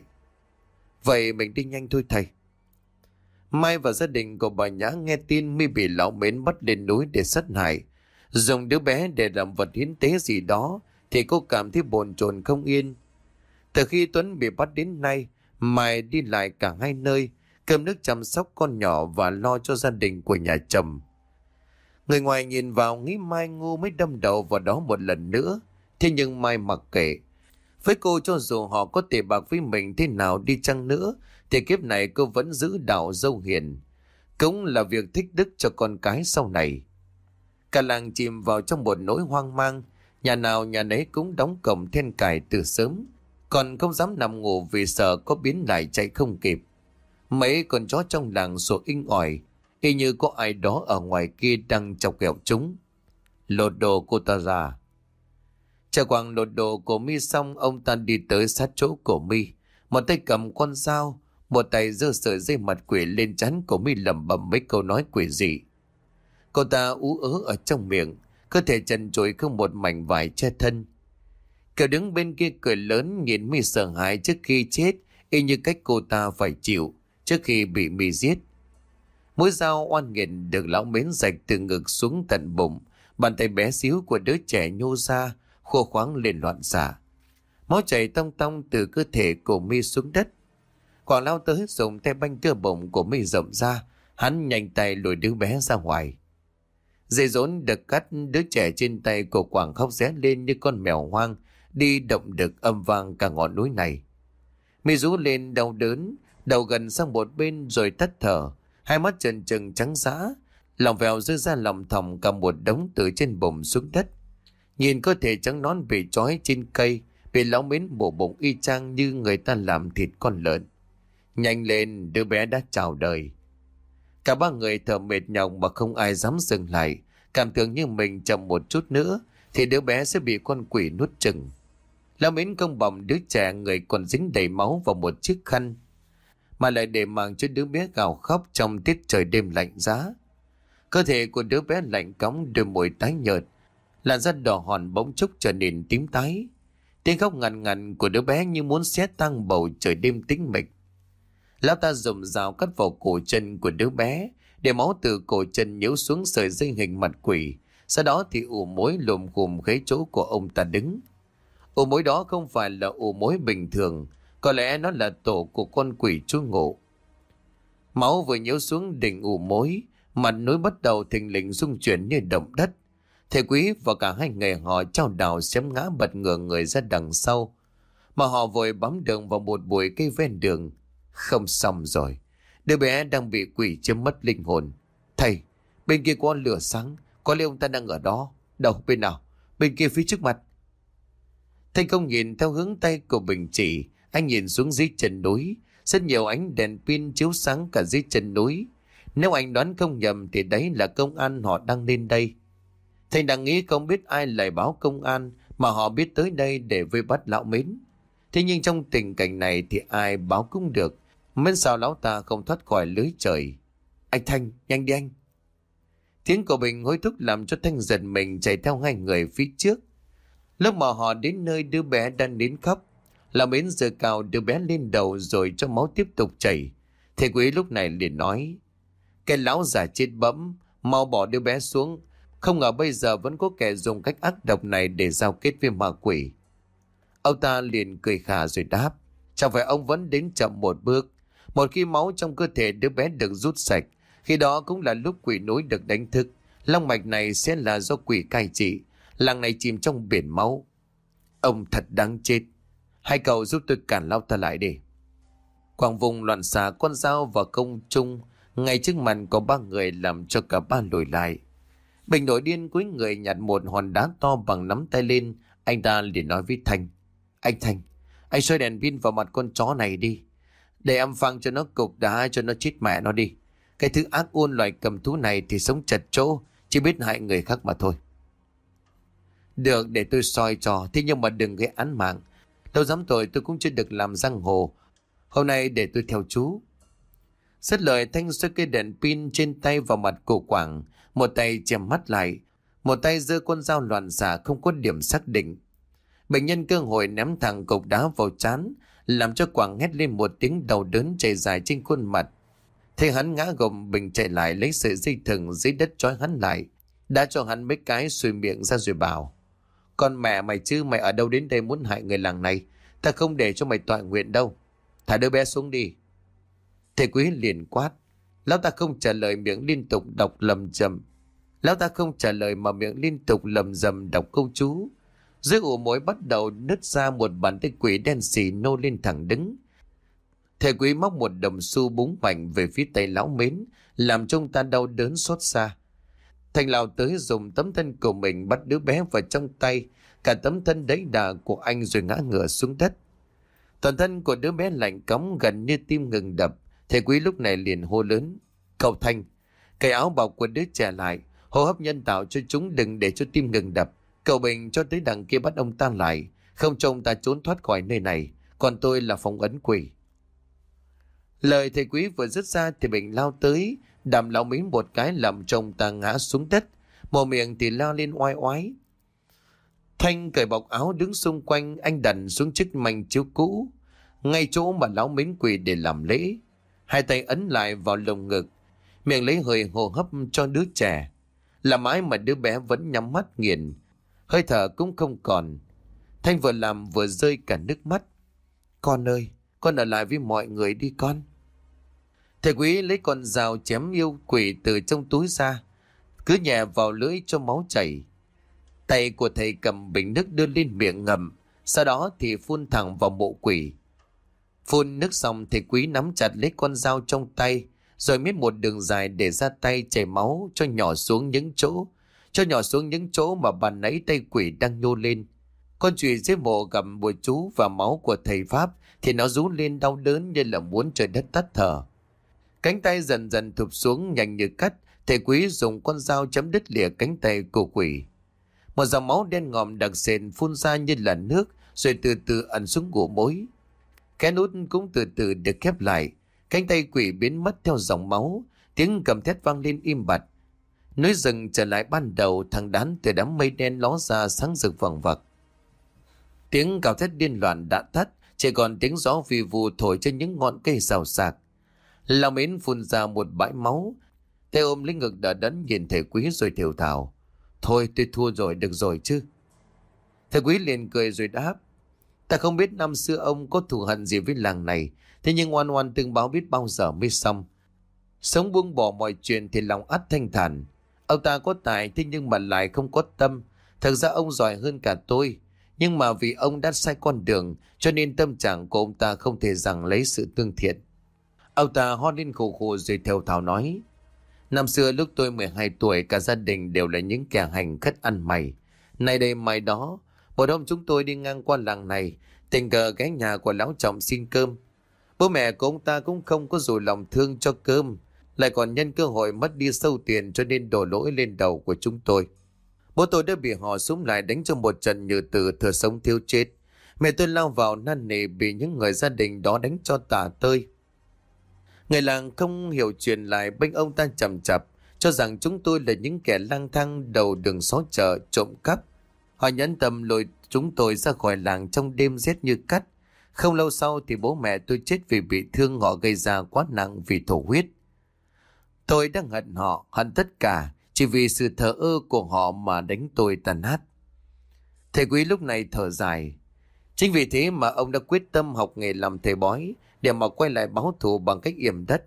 Vậy mình đi nhanh thôi thầy. Mai và gia đình của bà Nhã nghe tin mi bị lão mến bắt lên núi để sát hại. Dùng đứa bé để làm vật hiến tế gì đó thì cô cảm thấy bồn chồn không yên. Từ khi Tuấn bị bắt đến nay, Mai đi lại cả hai nơi, cơm nước chăm sóc con nhỏ và lo cho gia đình của nhà chồng. Người ngoài nhìn vào nghĩ Mai ngu mới đâm đầu vào đó một lần nữa. Thế nhưng Mai mặc kệ. Với cô cho dù họ có tề bạc với mình thế nào đi chăng nữa, thì kiếp này cô vẫn giữ đạo dâu hiền. Cũng là việc thích đức cho con cái sau này. Cả làng chìm vào trong một nỗi hoang mang, nhà nào nhà nấy cũng đóng cổng then cài từ sớm, còn không dám nằm ngủ vì sợ có biến lại chạy không kịp. Mấy con chó trong làng sủa inh ỏi, y như có ai đó ở ngoài kia đang chọc ghẹo chúng. Lột đồ cô ta ra. Chờ quàng lột đồ của mi xong, ông ta đi tới sát chỗ của mi. Một tay cầm con dao, một tay giơ sợi dây mặt quỷ lên chắn của mi lẩm bẩm mấy câu nói quỷ dị. Cô ta ú ớ ở trong miệng, cơ thể trần trụi không một mảnh vải che thân. Cậu đứng bên kia cười lớn nhìn mi sợ hãi trước khi chết, y như cách cô ta phải chịu trước khi bị mi giết. Mũi dao oan nghiện được lão mến rạch từ ngực xuống tận bụng, bàn tay bé xíu của đứa trẻ nhô ra, khô khoáng lên loạn xạ. Máu chảy tông tông từ cơ thể của mi xuống đất. Quảng lao tới dùng tay banh cơ bụng của mi rộng ra, hắn nhanh tay lùi đứa bé ra ngoài. Dây rốn được cắt đứa trẻ trên tay của Quảng khóc ré lên như con mèo hoang, đi động được âm vang cả ngọn núi này. Mi rú lên đau đớn, đầu gần sang một bên rồi tắt thở, hai mắt trần trừng trắng giá, lòng vèo rơi ra lòng thòng cả một đống từ trên bụng xuống đất. Nhìn cơ thể trắng nón bị trói trên cây, bị lão mến bộ bụng y chang như người ta làm thịt con lợn. Nhanh lên, đứa bé đã chào đời. Cả ba người thở mệt nhọc mà không ai dám dừng lại, cảm tưởng như mình chậm một chút nữa thì đứa bé sẽ bị con quỷ nuốt chừng. Lão mến công bỏng đứa trẻ người còn dính đầy máu vào một chiếc khăn, mà lại để mang cho đứa bé gào khóc trong tiết trời đêm lạnh giá. Cơ thể của đứa bé lạnh cống đôi môi tái nhợt, làn da đỏ hòn bỗng chốc trở nên tím tái. Tiếng khóc ngằn ngằn của đứa bé như muốn xé tăng bầu trời đêm tĩnh mịch. Lão ta dùng dao cắt vào cổ chân của đứa bé, để máu từ cổ chân nhếu xuống sợi dây hình mặt quỷ. Sau đó thì ủ mối lùm khùm khế chỗ của ông ta đứng. Ủ mối đó không phải là ủ mối bình thường, có lẽ nó là tổ của con quỷ chú ngộ. Máu vừa nhếu xuống đỉnh ủ mối, mặt núi bắt đầu thình lình rung chuyển như động đất. Thầy quý và cả hai người họ trao đảo xém ngã bật ngửa người ra đằng sau. Mà họ vội bám đường vào một bụi cây ven đường. Không xong rồi. Đứa bé đang bị quỷ chiếm mất linh hồn. Thầy, bên kia có lửa sáng. Có lẽ ông ta đang ở đó. Đâu, bên nào? Bên kia phía trước mặt. Thầy công nhìn theo hướng tay của Bình chỉ. Anh nhìn xuống dưới chân núi. Rất nhiều ánh đèn pin chiếu sáng cả dưới chân núi. Nếu anh đoán không nhầm thì đấy là công an họ đang lên đây. Thầy đang nghĩ không biết ai lại báo công an mà họ biết tới đây để vây bắt lão mến. Thế nhưng trong tình cảnh này thì ai báo cũng được. Miễn sao lão ta không thoát khỏi lưới trời. Anh Thanh, nhanh đi anh. Tiếng của Bình hối thúc làm cho Thanh giật mình chạy theo hai người phía trước. Lúc mà họ đến nơi đứa bé đang đến khóc, lão mến giờ cao đứa bé lên đầu rồi cho máu tiếp tục chảy. Thầy quý lúc này liền nói, cái lão già chết bẫm, mau bỏ đứa bé xuống. Không ngờ bây giờ vẫn có kẻ dùng cách ác độc này để giao kết với ma quỷ. Ông ta liền cười khà rồi đáp, chẳng phải ông vẫn đến chậm một bước. Một khi máu trong cơ thể đứa bé được rút sạch, khi đó cũng là lúc quỷ núi được đánh thức. Long mạch này sẽ là do quỷ cai trị, làng này chìm trong biển máu. Ông thật đáng chết. Hai cậu giúp tôi cản lao ta lại đi. Quảng vùng loạn xả con dao và công trung, ngay trước mặt có ba người làm cho cả ba lùi lại. Bình nổi điên cuối người nhặt một hòn đá to bằng nắm tay lên, anh ta liền nói với Thanh. Anh Thanh, anh xoay đèn pin vào mặt con chó này đi. Để âm phăng cho nó cục đá cho nó chết mẹ nó đi. Cái thứ ác ôn loài cầm thú này thì sống chật chỗ, chỉ biết hại người khác mà thôi. Được để tôi soi cho, thế nhưng mà đừng gây án mạng. Đâu dám tội tôi cũng chưa được làm răng hồ. Hôm nay để tôi theo chú. xét lời Thanh xoay cây đèn pin trên tay vào mặt cổ quảng, một tay che mắt lại, một tay giơ con dao loạn xạ không có điểm xác định. Bệnh nhân cơ hội ném thẳng cục đá vào chán, làm cho quảng hét lên một tiếng đầu đớn chảy dài trên khuôn mặt. Thấy hắn ngã gồng bình chạy lại lấy sợi dây thừng dưới đất trói hắn lại, đã cho hắn mấy cái xuôi miệng ra rồi bảo. Con mẹ mày chứ mày ở đâu đến đây muốn hại người làng này, ta không để cho mày tọa nguyện đâu. Thả đứa bé xuống đi. Thầy quý liền quát. Lão ta không trả lời miệng liên tục đọc lầm chầm. Lão ta không trả lời mà miệng liên tục lầm rầm đọc câu chú. Dưới ổ mối bắt đầu nứt ra một bàn tay quỷ đen xì nô lên thẳng đứng. Thầy quý móc một đồng xu búng mạnh về phía tay lão mến, làm chúng ta đau đớn xót xa. Thành lão tới dùng tấm thân của mình bắt đứa bé vào trong tay, cả tấm thân đấy đà của anh rồi ngã ngửa xuống đất. Toàn thân của đứa bé lạnh cống gần như tim ngừng đập, thầy quý lúc này liền hô lớn. Cậu Thanh, cởi áo bọc của đứa trẻ lại, hô hấp nhân tạo cho chúng đừng để cho tim ngừng đập. Cậu Bình cho tới đằng kia bắt ông ta lại, không cho ông ta trốn thoát khỏi nơi này, còn tôi là phòng ấn quỷ. Lời thầy quý vừa dứt ra thì Bình lao tới, đàm lão mính một cái làm chồng ta ngã xuống đất, mồm miệng thì lao lên oai oái. Thanh cởi bọc áo đứng xung quanh anh đần xuống chiếc manh chiếu cũ, ngay chỗ mà lão mến quỳ để làm lễ. Hai tay ấn lại vào lồng ngực, miệng lấy hơi hô hấp cho đứa trẻ. là mãi mà đứa bé vẫn nhắm mắt nghiền, hơi thở cũng không còn. Thanh vừa làm vừa rơi cả nước mắt. Con ơi, con ở lại với mọi người đi con. Thầy quý lấy con dao chém yêu quỷ từ trong túi ra, cứ nhẹ vào lưỡi cho máu chảy. Tay của thầy cầm bình nước đưa lên miệng ngầm, sau đó thì phun thẳng vào mộ quỷ. Phun nước xong thì quý nắm chặt lấy con dao trong tay, rồi miết một đường dài để ra tay chảy máu cho nhỏ xuống những chỗ, cho nhỏ xuống những chỗ mà bàn nãy tay quỷ đang nhô lên. Con chùy dưới mộ gặp bùa chú và máu của thầy Pháp thì nó rú lên đau đớn như là muốn trời đất tắt thở. Cánh tay dần dần thụp xuống nhanh như cắt, thầy quý dùng con dao chấm đứt lìa cánh tay của quỷ. Một dòng máu đen ngòm đặc sền phun ra như là nước rồi từ từ ẩn xuống gỗ mối. Cái nút cũng từ từ được khép lại, cánh tay quỷ biến mất theo dòng máu, tiếng cầm thét vang lên im bặt. Núi rừng trở lại ban đầu thằng đán từ đám mây đen ló ra sáng rực vằng vặc. Tiếng cào thét điên loạn đã tắt, chỉ còn tiếng gió vì vù thổi trên những ngọn cây rào sạc. Lão mến phun ra một bãi máu. Tay ôm linh ngực đã đấn nhìn thầy quý rồi thiểu thảo. Thôi tôi thua rồi, được rồi chứ. Thầy quý liền cười rồi đáp. Ta không biết năm xưa ông có thù hận gì với làng này. Thế nhưng oan oan tương báo biết bao giờ mới xong. Sống buông bỏ mọi chuyện thì lòng ắt thanh thản. Ông ta có tài thế nhưng mà lại không có tâm. Thật ra ông giỏi hơn cả tôi. Nhưng mà vì ông đã sai con đường cho nên tâm trạng của ông ta không thể rằng lấy sự tương thiện. Ông ta ho lên khổ khổ rồi theo thảo nói. Năm xưa lúc tôi 12 tuổi cả gia đình đều là những kẻ hành khất ăn mày. Nay đây mai đó, một hôm chúng tôi đi ngang qua làng này, tình cờ ghé nhà của lão trọng xin cơm. Bố mẹ của ông ta cũng không có dù lòng thương cho cơm, lại còn nhân cơ hội mất đi sâu tiền cho nên đổ lỗi lên đầu của chúng tôi. Bố tôi đã bị họ súng lại đánh cho một trận như từ thừa sống thiêu chết. Mẹ tôi lao vào năn nỉ bị những người gia đình đó đánh cho tả tơi. Người làng không hiểu chuyện lại bênh ông ta chầm chập, cho rằng chúng tôi là những kẻ lang thang đầu đường xó chợ trộm cắp. Họ nhẫn tâm lôi chúng tôi ra khỏi làng trong đêm rét như cắt. Không lâu sau thì bố mẹ tôi chết vì bị thương họ gây ra quá nặng vì thổ huyết. Tôi đang hận họ, hận tất cả, chỉ vì sự thờ ơ của họ mà đánh tôi tàn hát. Thầy quý lúc này thở dài. Chính vì thế mà ông đã quyết tâm học nghề làm thầy bói để mà quay lại báo thù bằng cách yểm đất.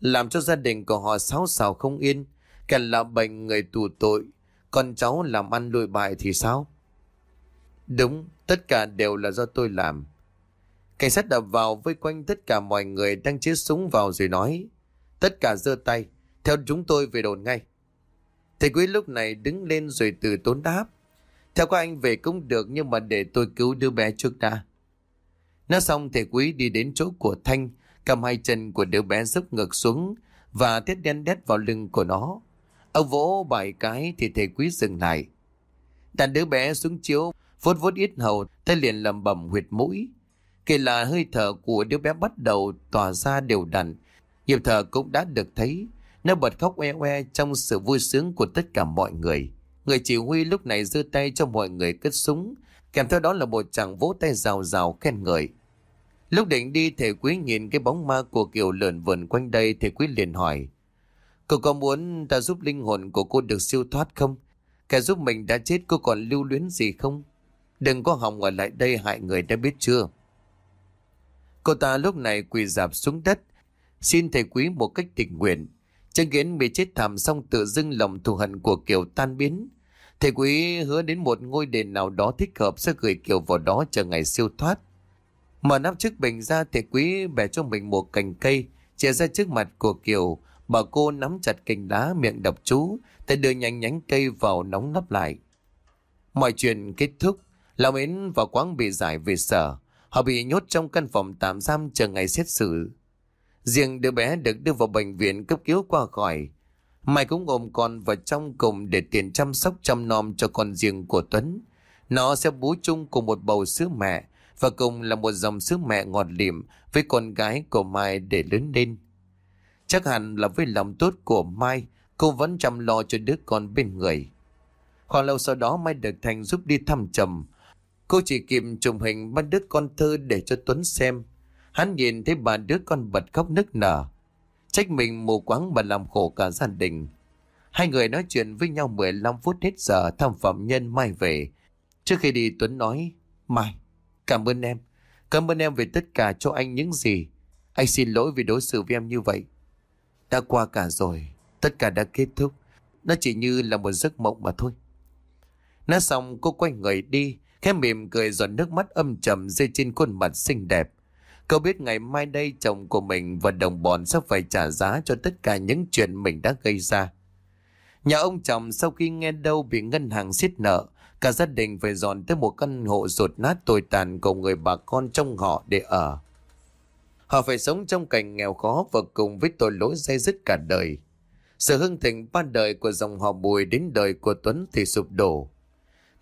Làm cho gia đình của họ sáo xào không yên, cả là bệnh người tù tội, con cháu làm ăn lùi bại thì sao? Đúng, tất cả đều là do tôi làm. Cảnh sát đập vào vây quanh tất cả mọi người đang chế súng vào rồi nói. Tất cả giơ tay, theo chúng tôi về đồn ngay. Thầy quý lúc này đứng lên rồi từ tốn đáp. Theo các anh về cũng được nhưng mà để tôi cứu đứa bé trước đã. Nói xong thầy quý đi đến chỗ của Thanh, cầm hai chân của đứa bé dốc ngược xuống và thiết đen đét vào lưng của nó. Ông vỗ bảy cái thì thầy quý dừng lại. Đàn đứa bé xuống chiếu, vuốt vuốt ít hầu, tay liền lầm bầm huyệt mũi. Kể là hơi thở của đứa bé bắt đầu tỏa ra đều đặn, nhịp thở cũng đã được thấy. Nó bật khóc oe oe trong sự vui sướng của tất cả mọi người. Người chỉ huy lúc này giơ tay cho mọi người cất súng, kèm theo đó là một chàng vỗ tay rào rào khen ngợi. Lúc định đi thầy quý nhìn cái bóng ma của Kiều lượn vườn quanh đây thầy quý liền hỏi. Cô có muốn ta giúp linh hồn của cô được siêu thoát không? Kẻ giúp mình đã chết cô còn lưu luyến gì không? Đừng có hòng ở lại đây hại người đã biết chưa? Cô ta lúc này quỳ dạp xuống đất, xin thầy quý một cách tình nguyện. chân kiến bị chết thảm xong tự dưng lòng thù hận của Kiều tan biến. Thầy quý hứa đến một ngôi đền nào đó thích hợp sẽ gửi Kiều vào đó chờ ngày siêu thoát. Mở nắp chiếc bình ra thầy quý bẻ cho mình một cành cây, chia ra trước mặt của Kiều. Bà cô nắm chặt cành đá miệng đập chú, tay đưa nhanh nhánh cây vào nóng nắp lại. Mọi chuyện kết thúc, Lão Mến và Quang bị giải về sở. Họ bị nhốt trong căn phòng tạm giam chờ ngày xét xử. Riêng đứa bé được đưa vào bệnh viện cấp cứu qua khỏi. Mai cũng ôm con vào trong cùng để tiền chăm sóc chăm nom cho con riêng của Tuấn. Nó sẽ bú chung cùng một bầu sữa mẹ và cùng là một dòng sữa mẹ ngọt lịm với con gái của Mai để lớn lên. Chắc hẳn là với lòng tốt của Mai, cô vẫn chăm lo cho đứa con bên người. Khoảng lâu sau đó Mai được Thành giúp đi thăm trầm. Cô chỉ kịp chụp hình bắt đứa con thơ để cho Tuấn xem. Hắn nhìn thấy bà đứa con bật khóc nức nở. Trách mình mù quáng mà làm khổ cả gia đình. Hai người nói chuyện với nhau 15 phút hết giờ thăm phạm nhân Mai về. Trước khi đi Tuấn nói, Mai, cảm ơn em. Cảm ơn em về tất cả cho anh những gì. Anh xin lỗi vì đối xử với em như vậy. Đã qua cả rồi, tất cả đã kết thúc. Nó chỉ như là một giấc mộng mà thôi. Nói xong cô quay người đi, khẽ mỉm cười giọt nước mắt âm trầm rơi trên khuôn mặt xinh đẹp. Cậu biết ngày mai đây chồng của mình và đồng bọn sẽ phải trả giá cho tất cả những chuyện mình đã gây ra. Nhà ông chồng sau khi nghe đâu bị ngân hàng xiết nợ, cả gia đình phải dọn tới một căn hộ rột nát tồi tàn của người bà con trong họ để ở. Họ phải sống trong cảnh nghèo khó và cùng với tội lỗi dây dứt cả đời. Sự hưng thịnh ban đời của dòng họ Bùi đến đời của Tuấn thì sụp đổ.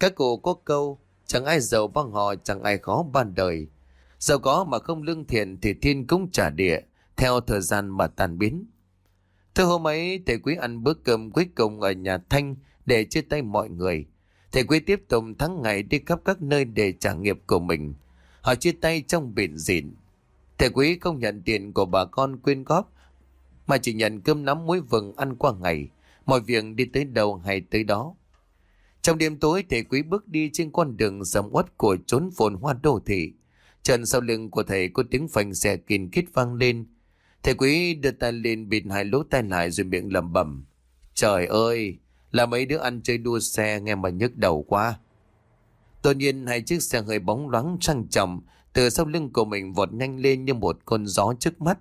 Các cụ có câu, chẳng ai giàu bằng họ, chẳng ai khó ban đời. Giàu có mà không lương thiện thì thiên cũng trả địa, theo thời gian mà tàn biến. Thưa hôm ấy, thầy quý ăn bữa cơm cuối cùng ở nhà Thanh để chia tay mọi người. Thầy quý tiếp tục tháng ngày đi khắp các nơi để trả nghiệp của mình. Họ chia tay trong biển dịn. Thầy quý không nhận tiền của bà con quyên góp, mà chỉ nhận cơm nắm muối vừng ăn qua ngày. Mọi việc đi tới đâu hay tới đó. Trong đêm tối, thầy quý bước đi trên con đường sầm uất của chốn phồn hoa đô thị. Trần sau lưng của thầy có tiếng phanh xe kín kít vang lên. Thầy quý đưa tay lên bịt hai lỗ tai lại rồi miệng lẩm bẩm. Trời ơi, là mấy đứa ăn chơi đua xe nghe mà nhức đầu quá. Tự nhiên hai chiếc xe hơi bóng loáng trang trọng từ sau lưng của mình vọt nhanh lên như một con gió trước mắt.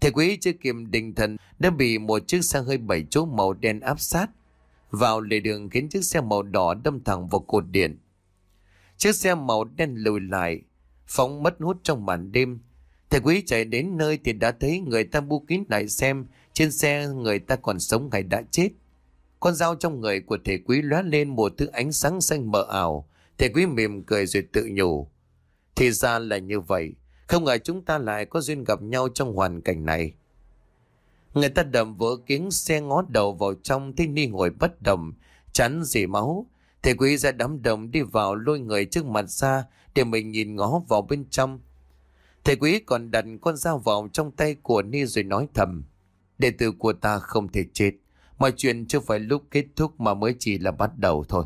Thầy quý chưa kịp định thần đã bị một chiếc xe hơi bảy chỗ màu đen áp sát vào lề đường khiến chiếc xe màu đỏ đâm thẳng vào cột điện. Chiếc xe màu đen lùi lại, phóng mất hút trong màn đêm. Thầy quý chạy đến nơi thì đã thấy người ta bu kín lại xem trên xe người ta còn sống hay đã chết. Con dao trong người của thầy quý lóe lên một thứ ánh sáng xanh mờ ảo. Thầy quý mỉm cười rồi tự nhủ. Thì ra là như vậy. Không ngờ chúng ta lại có duyên gặp nhau trong hoàn cảnh này. Người ta đầm vỡ kiếng xe ngó đầu vào trong thấy Ni ngồi bất động, chắn dì máu. Thầy quý ra đám đồng đi vào lôi người trước mặt ra để mình nhìn ngó vào bên trong. Thầy quý còn đặt con dao vào trong tay của Ni rồi nói thầm. Đệ tử của ta không thể chết. Mọi chuyện chưa phải lúc kết thúc mà mới chỉ là bắt đầu thôi.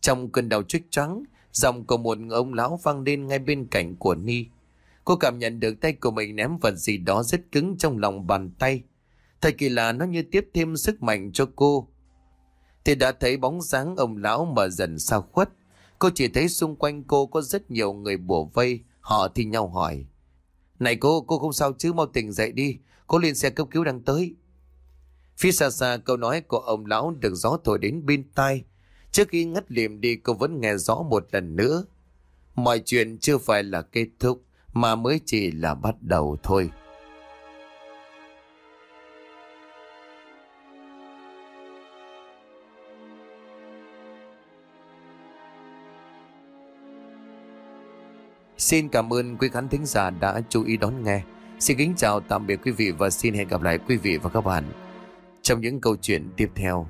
Trong cơn đau trích trắng, giọng của một ông lão vang lên ngay bên cạnh của Ni. Cô cảm nhận được tay của mình ném vật gì đó rất cứng trong lòng bàn tay. Thật kỳ lạ nó như tiếp thêm sức mạnh cho cô. Thì đã thấy bóng dáng ông lão mở dần xa khuất. Cô chỉ thấy xung quanh cô có rất nhiều người bùa vây, họ thì nhau hỏi. Này cô, cô không sao chứ, mau tỉnh dậy đi, cô lên xe cấp cứu đang tới. Phía xa xa câu nói của ông lão được gió thổi đến bên tai. Trước khi ngất liềm đi, cô vẫn nghe rõ một lần nữa. Mọi chuyện chưa phải là kết thúc, mà mới chỉ là bắt đầu thôi. Xin cảm ơn quý khán thính giả đã chú ý đón nghe. Xin kính chào, tạm biệt quý vị và xin hẹn gặp lại quý vị và các bạn trong những câu chuyện tiếp theo.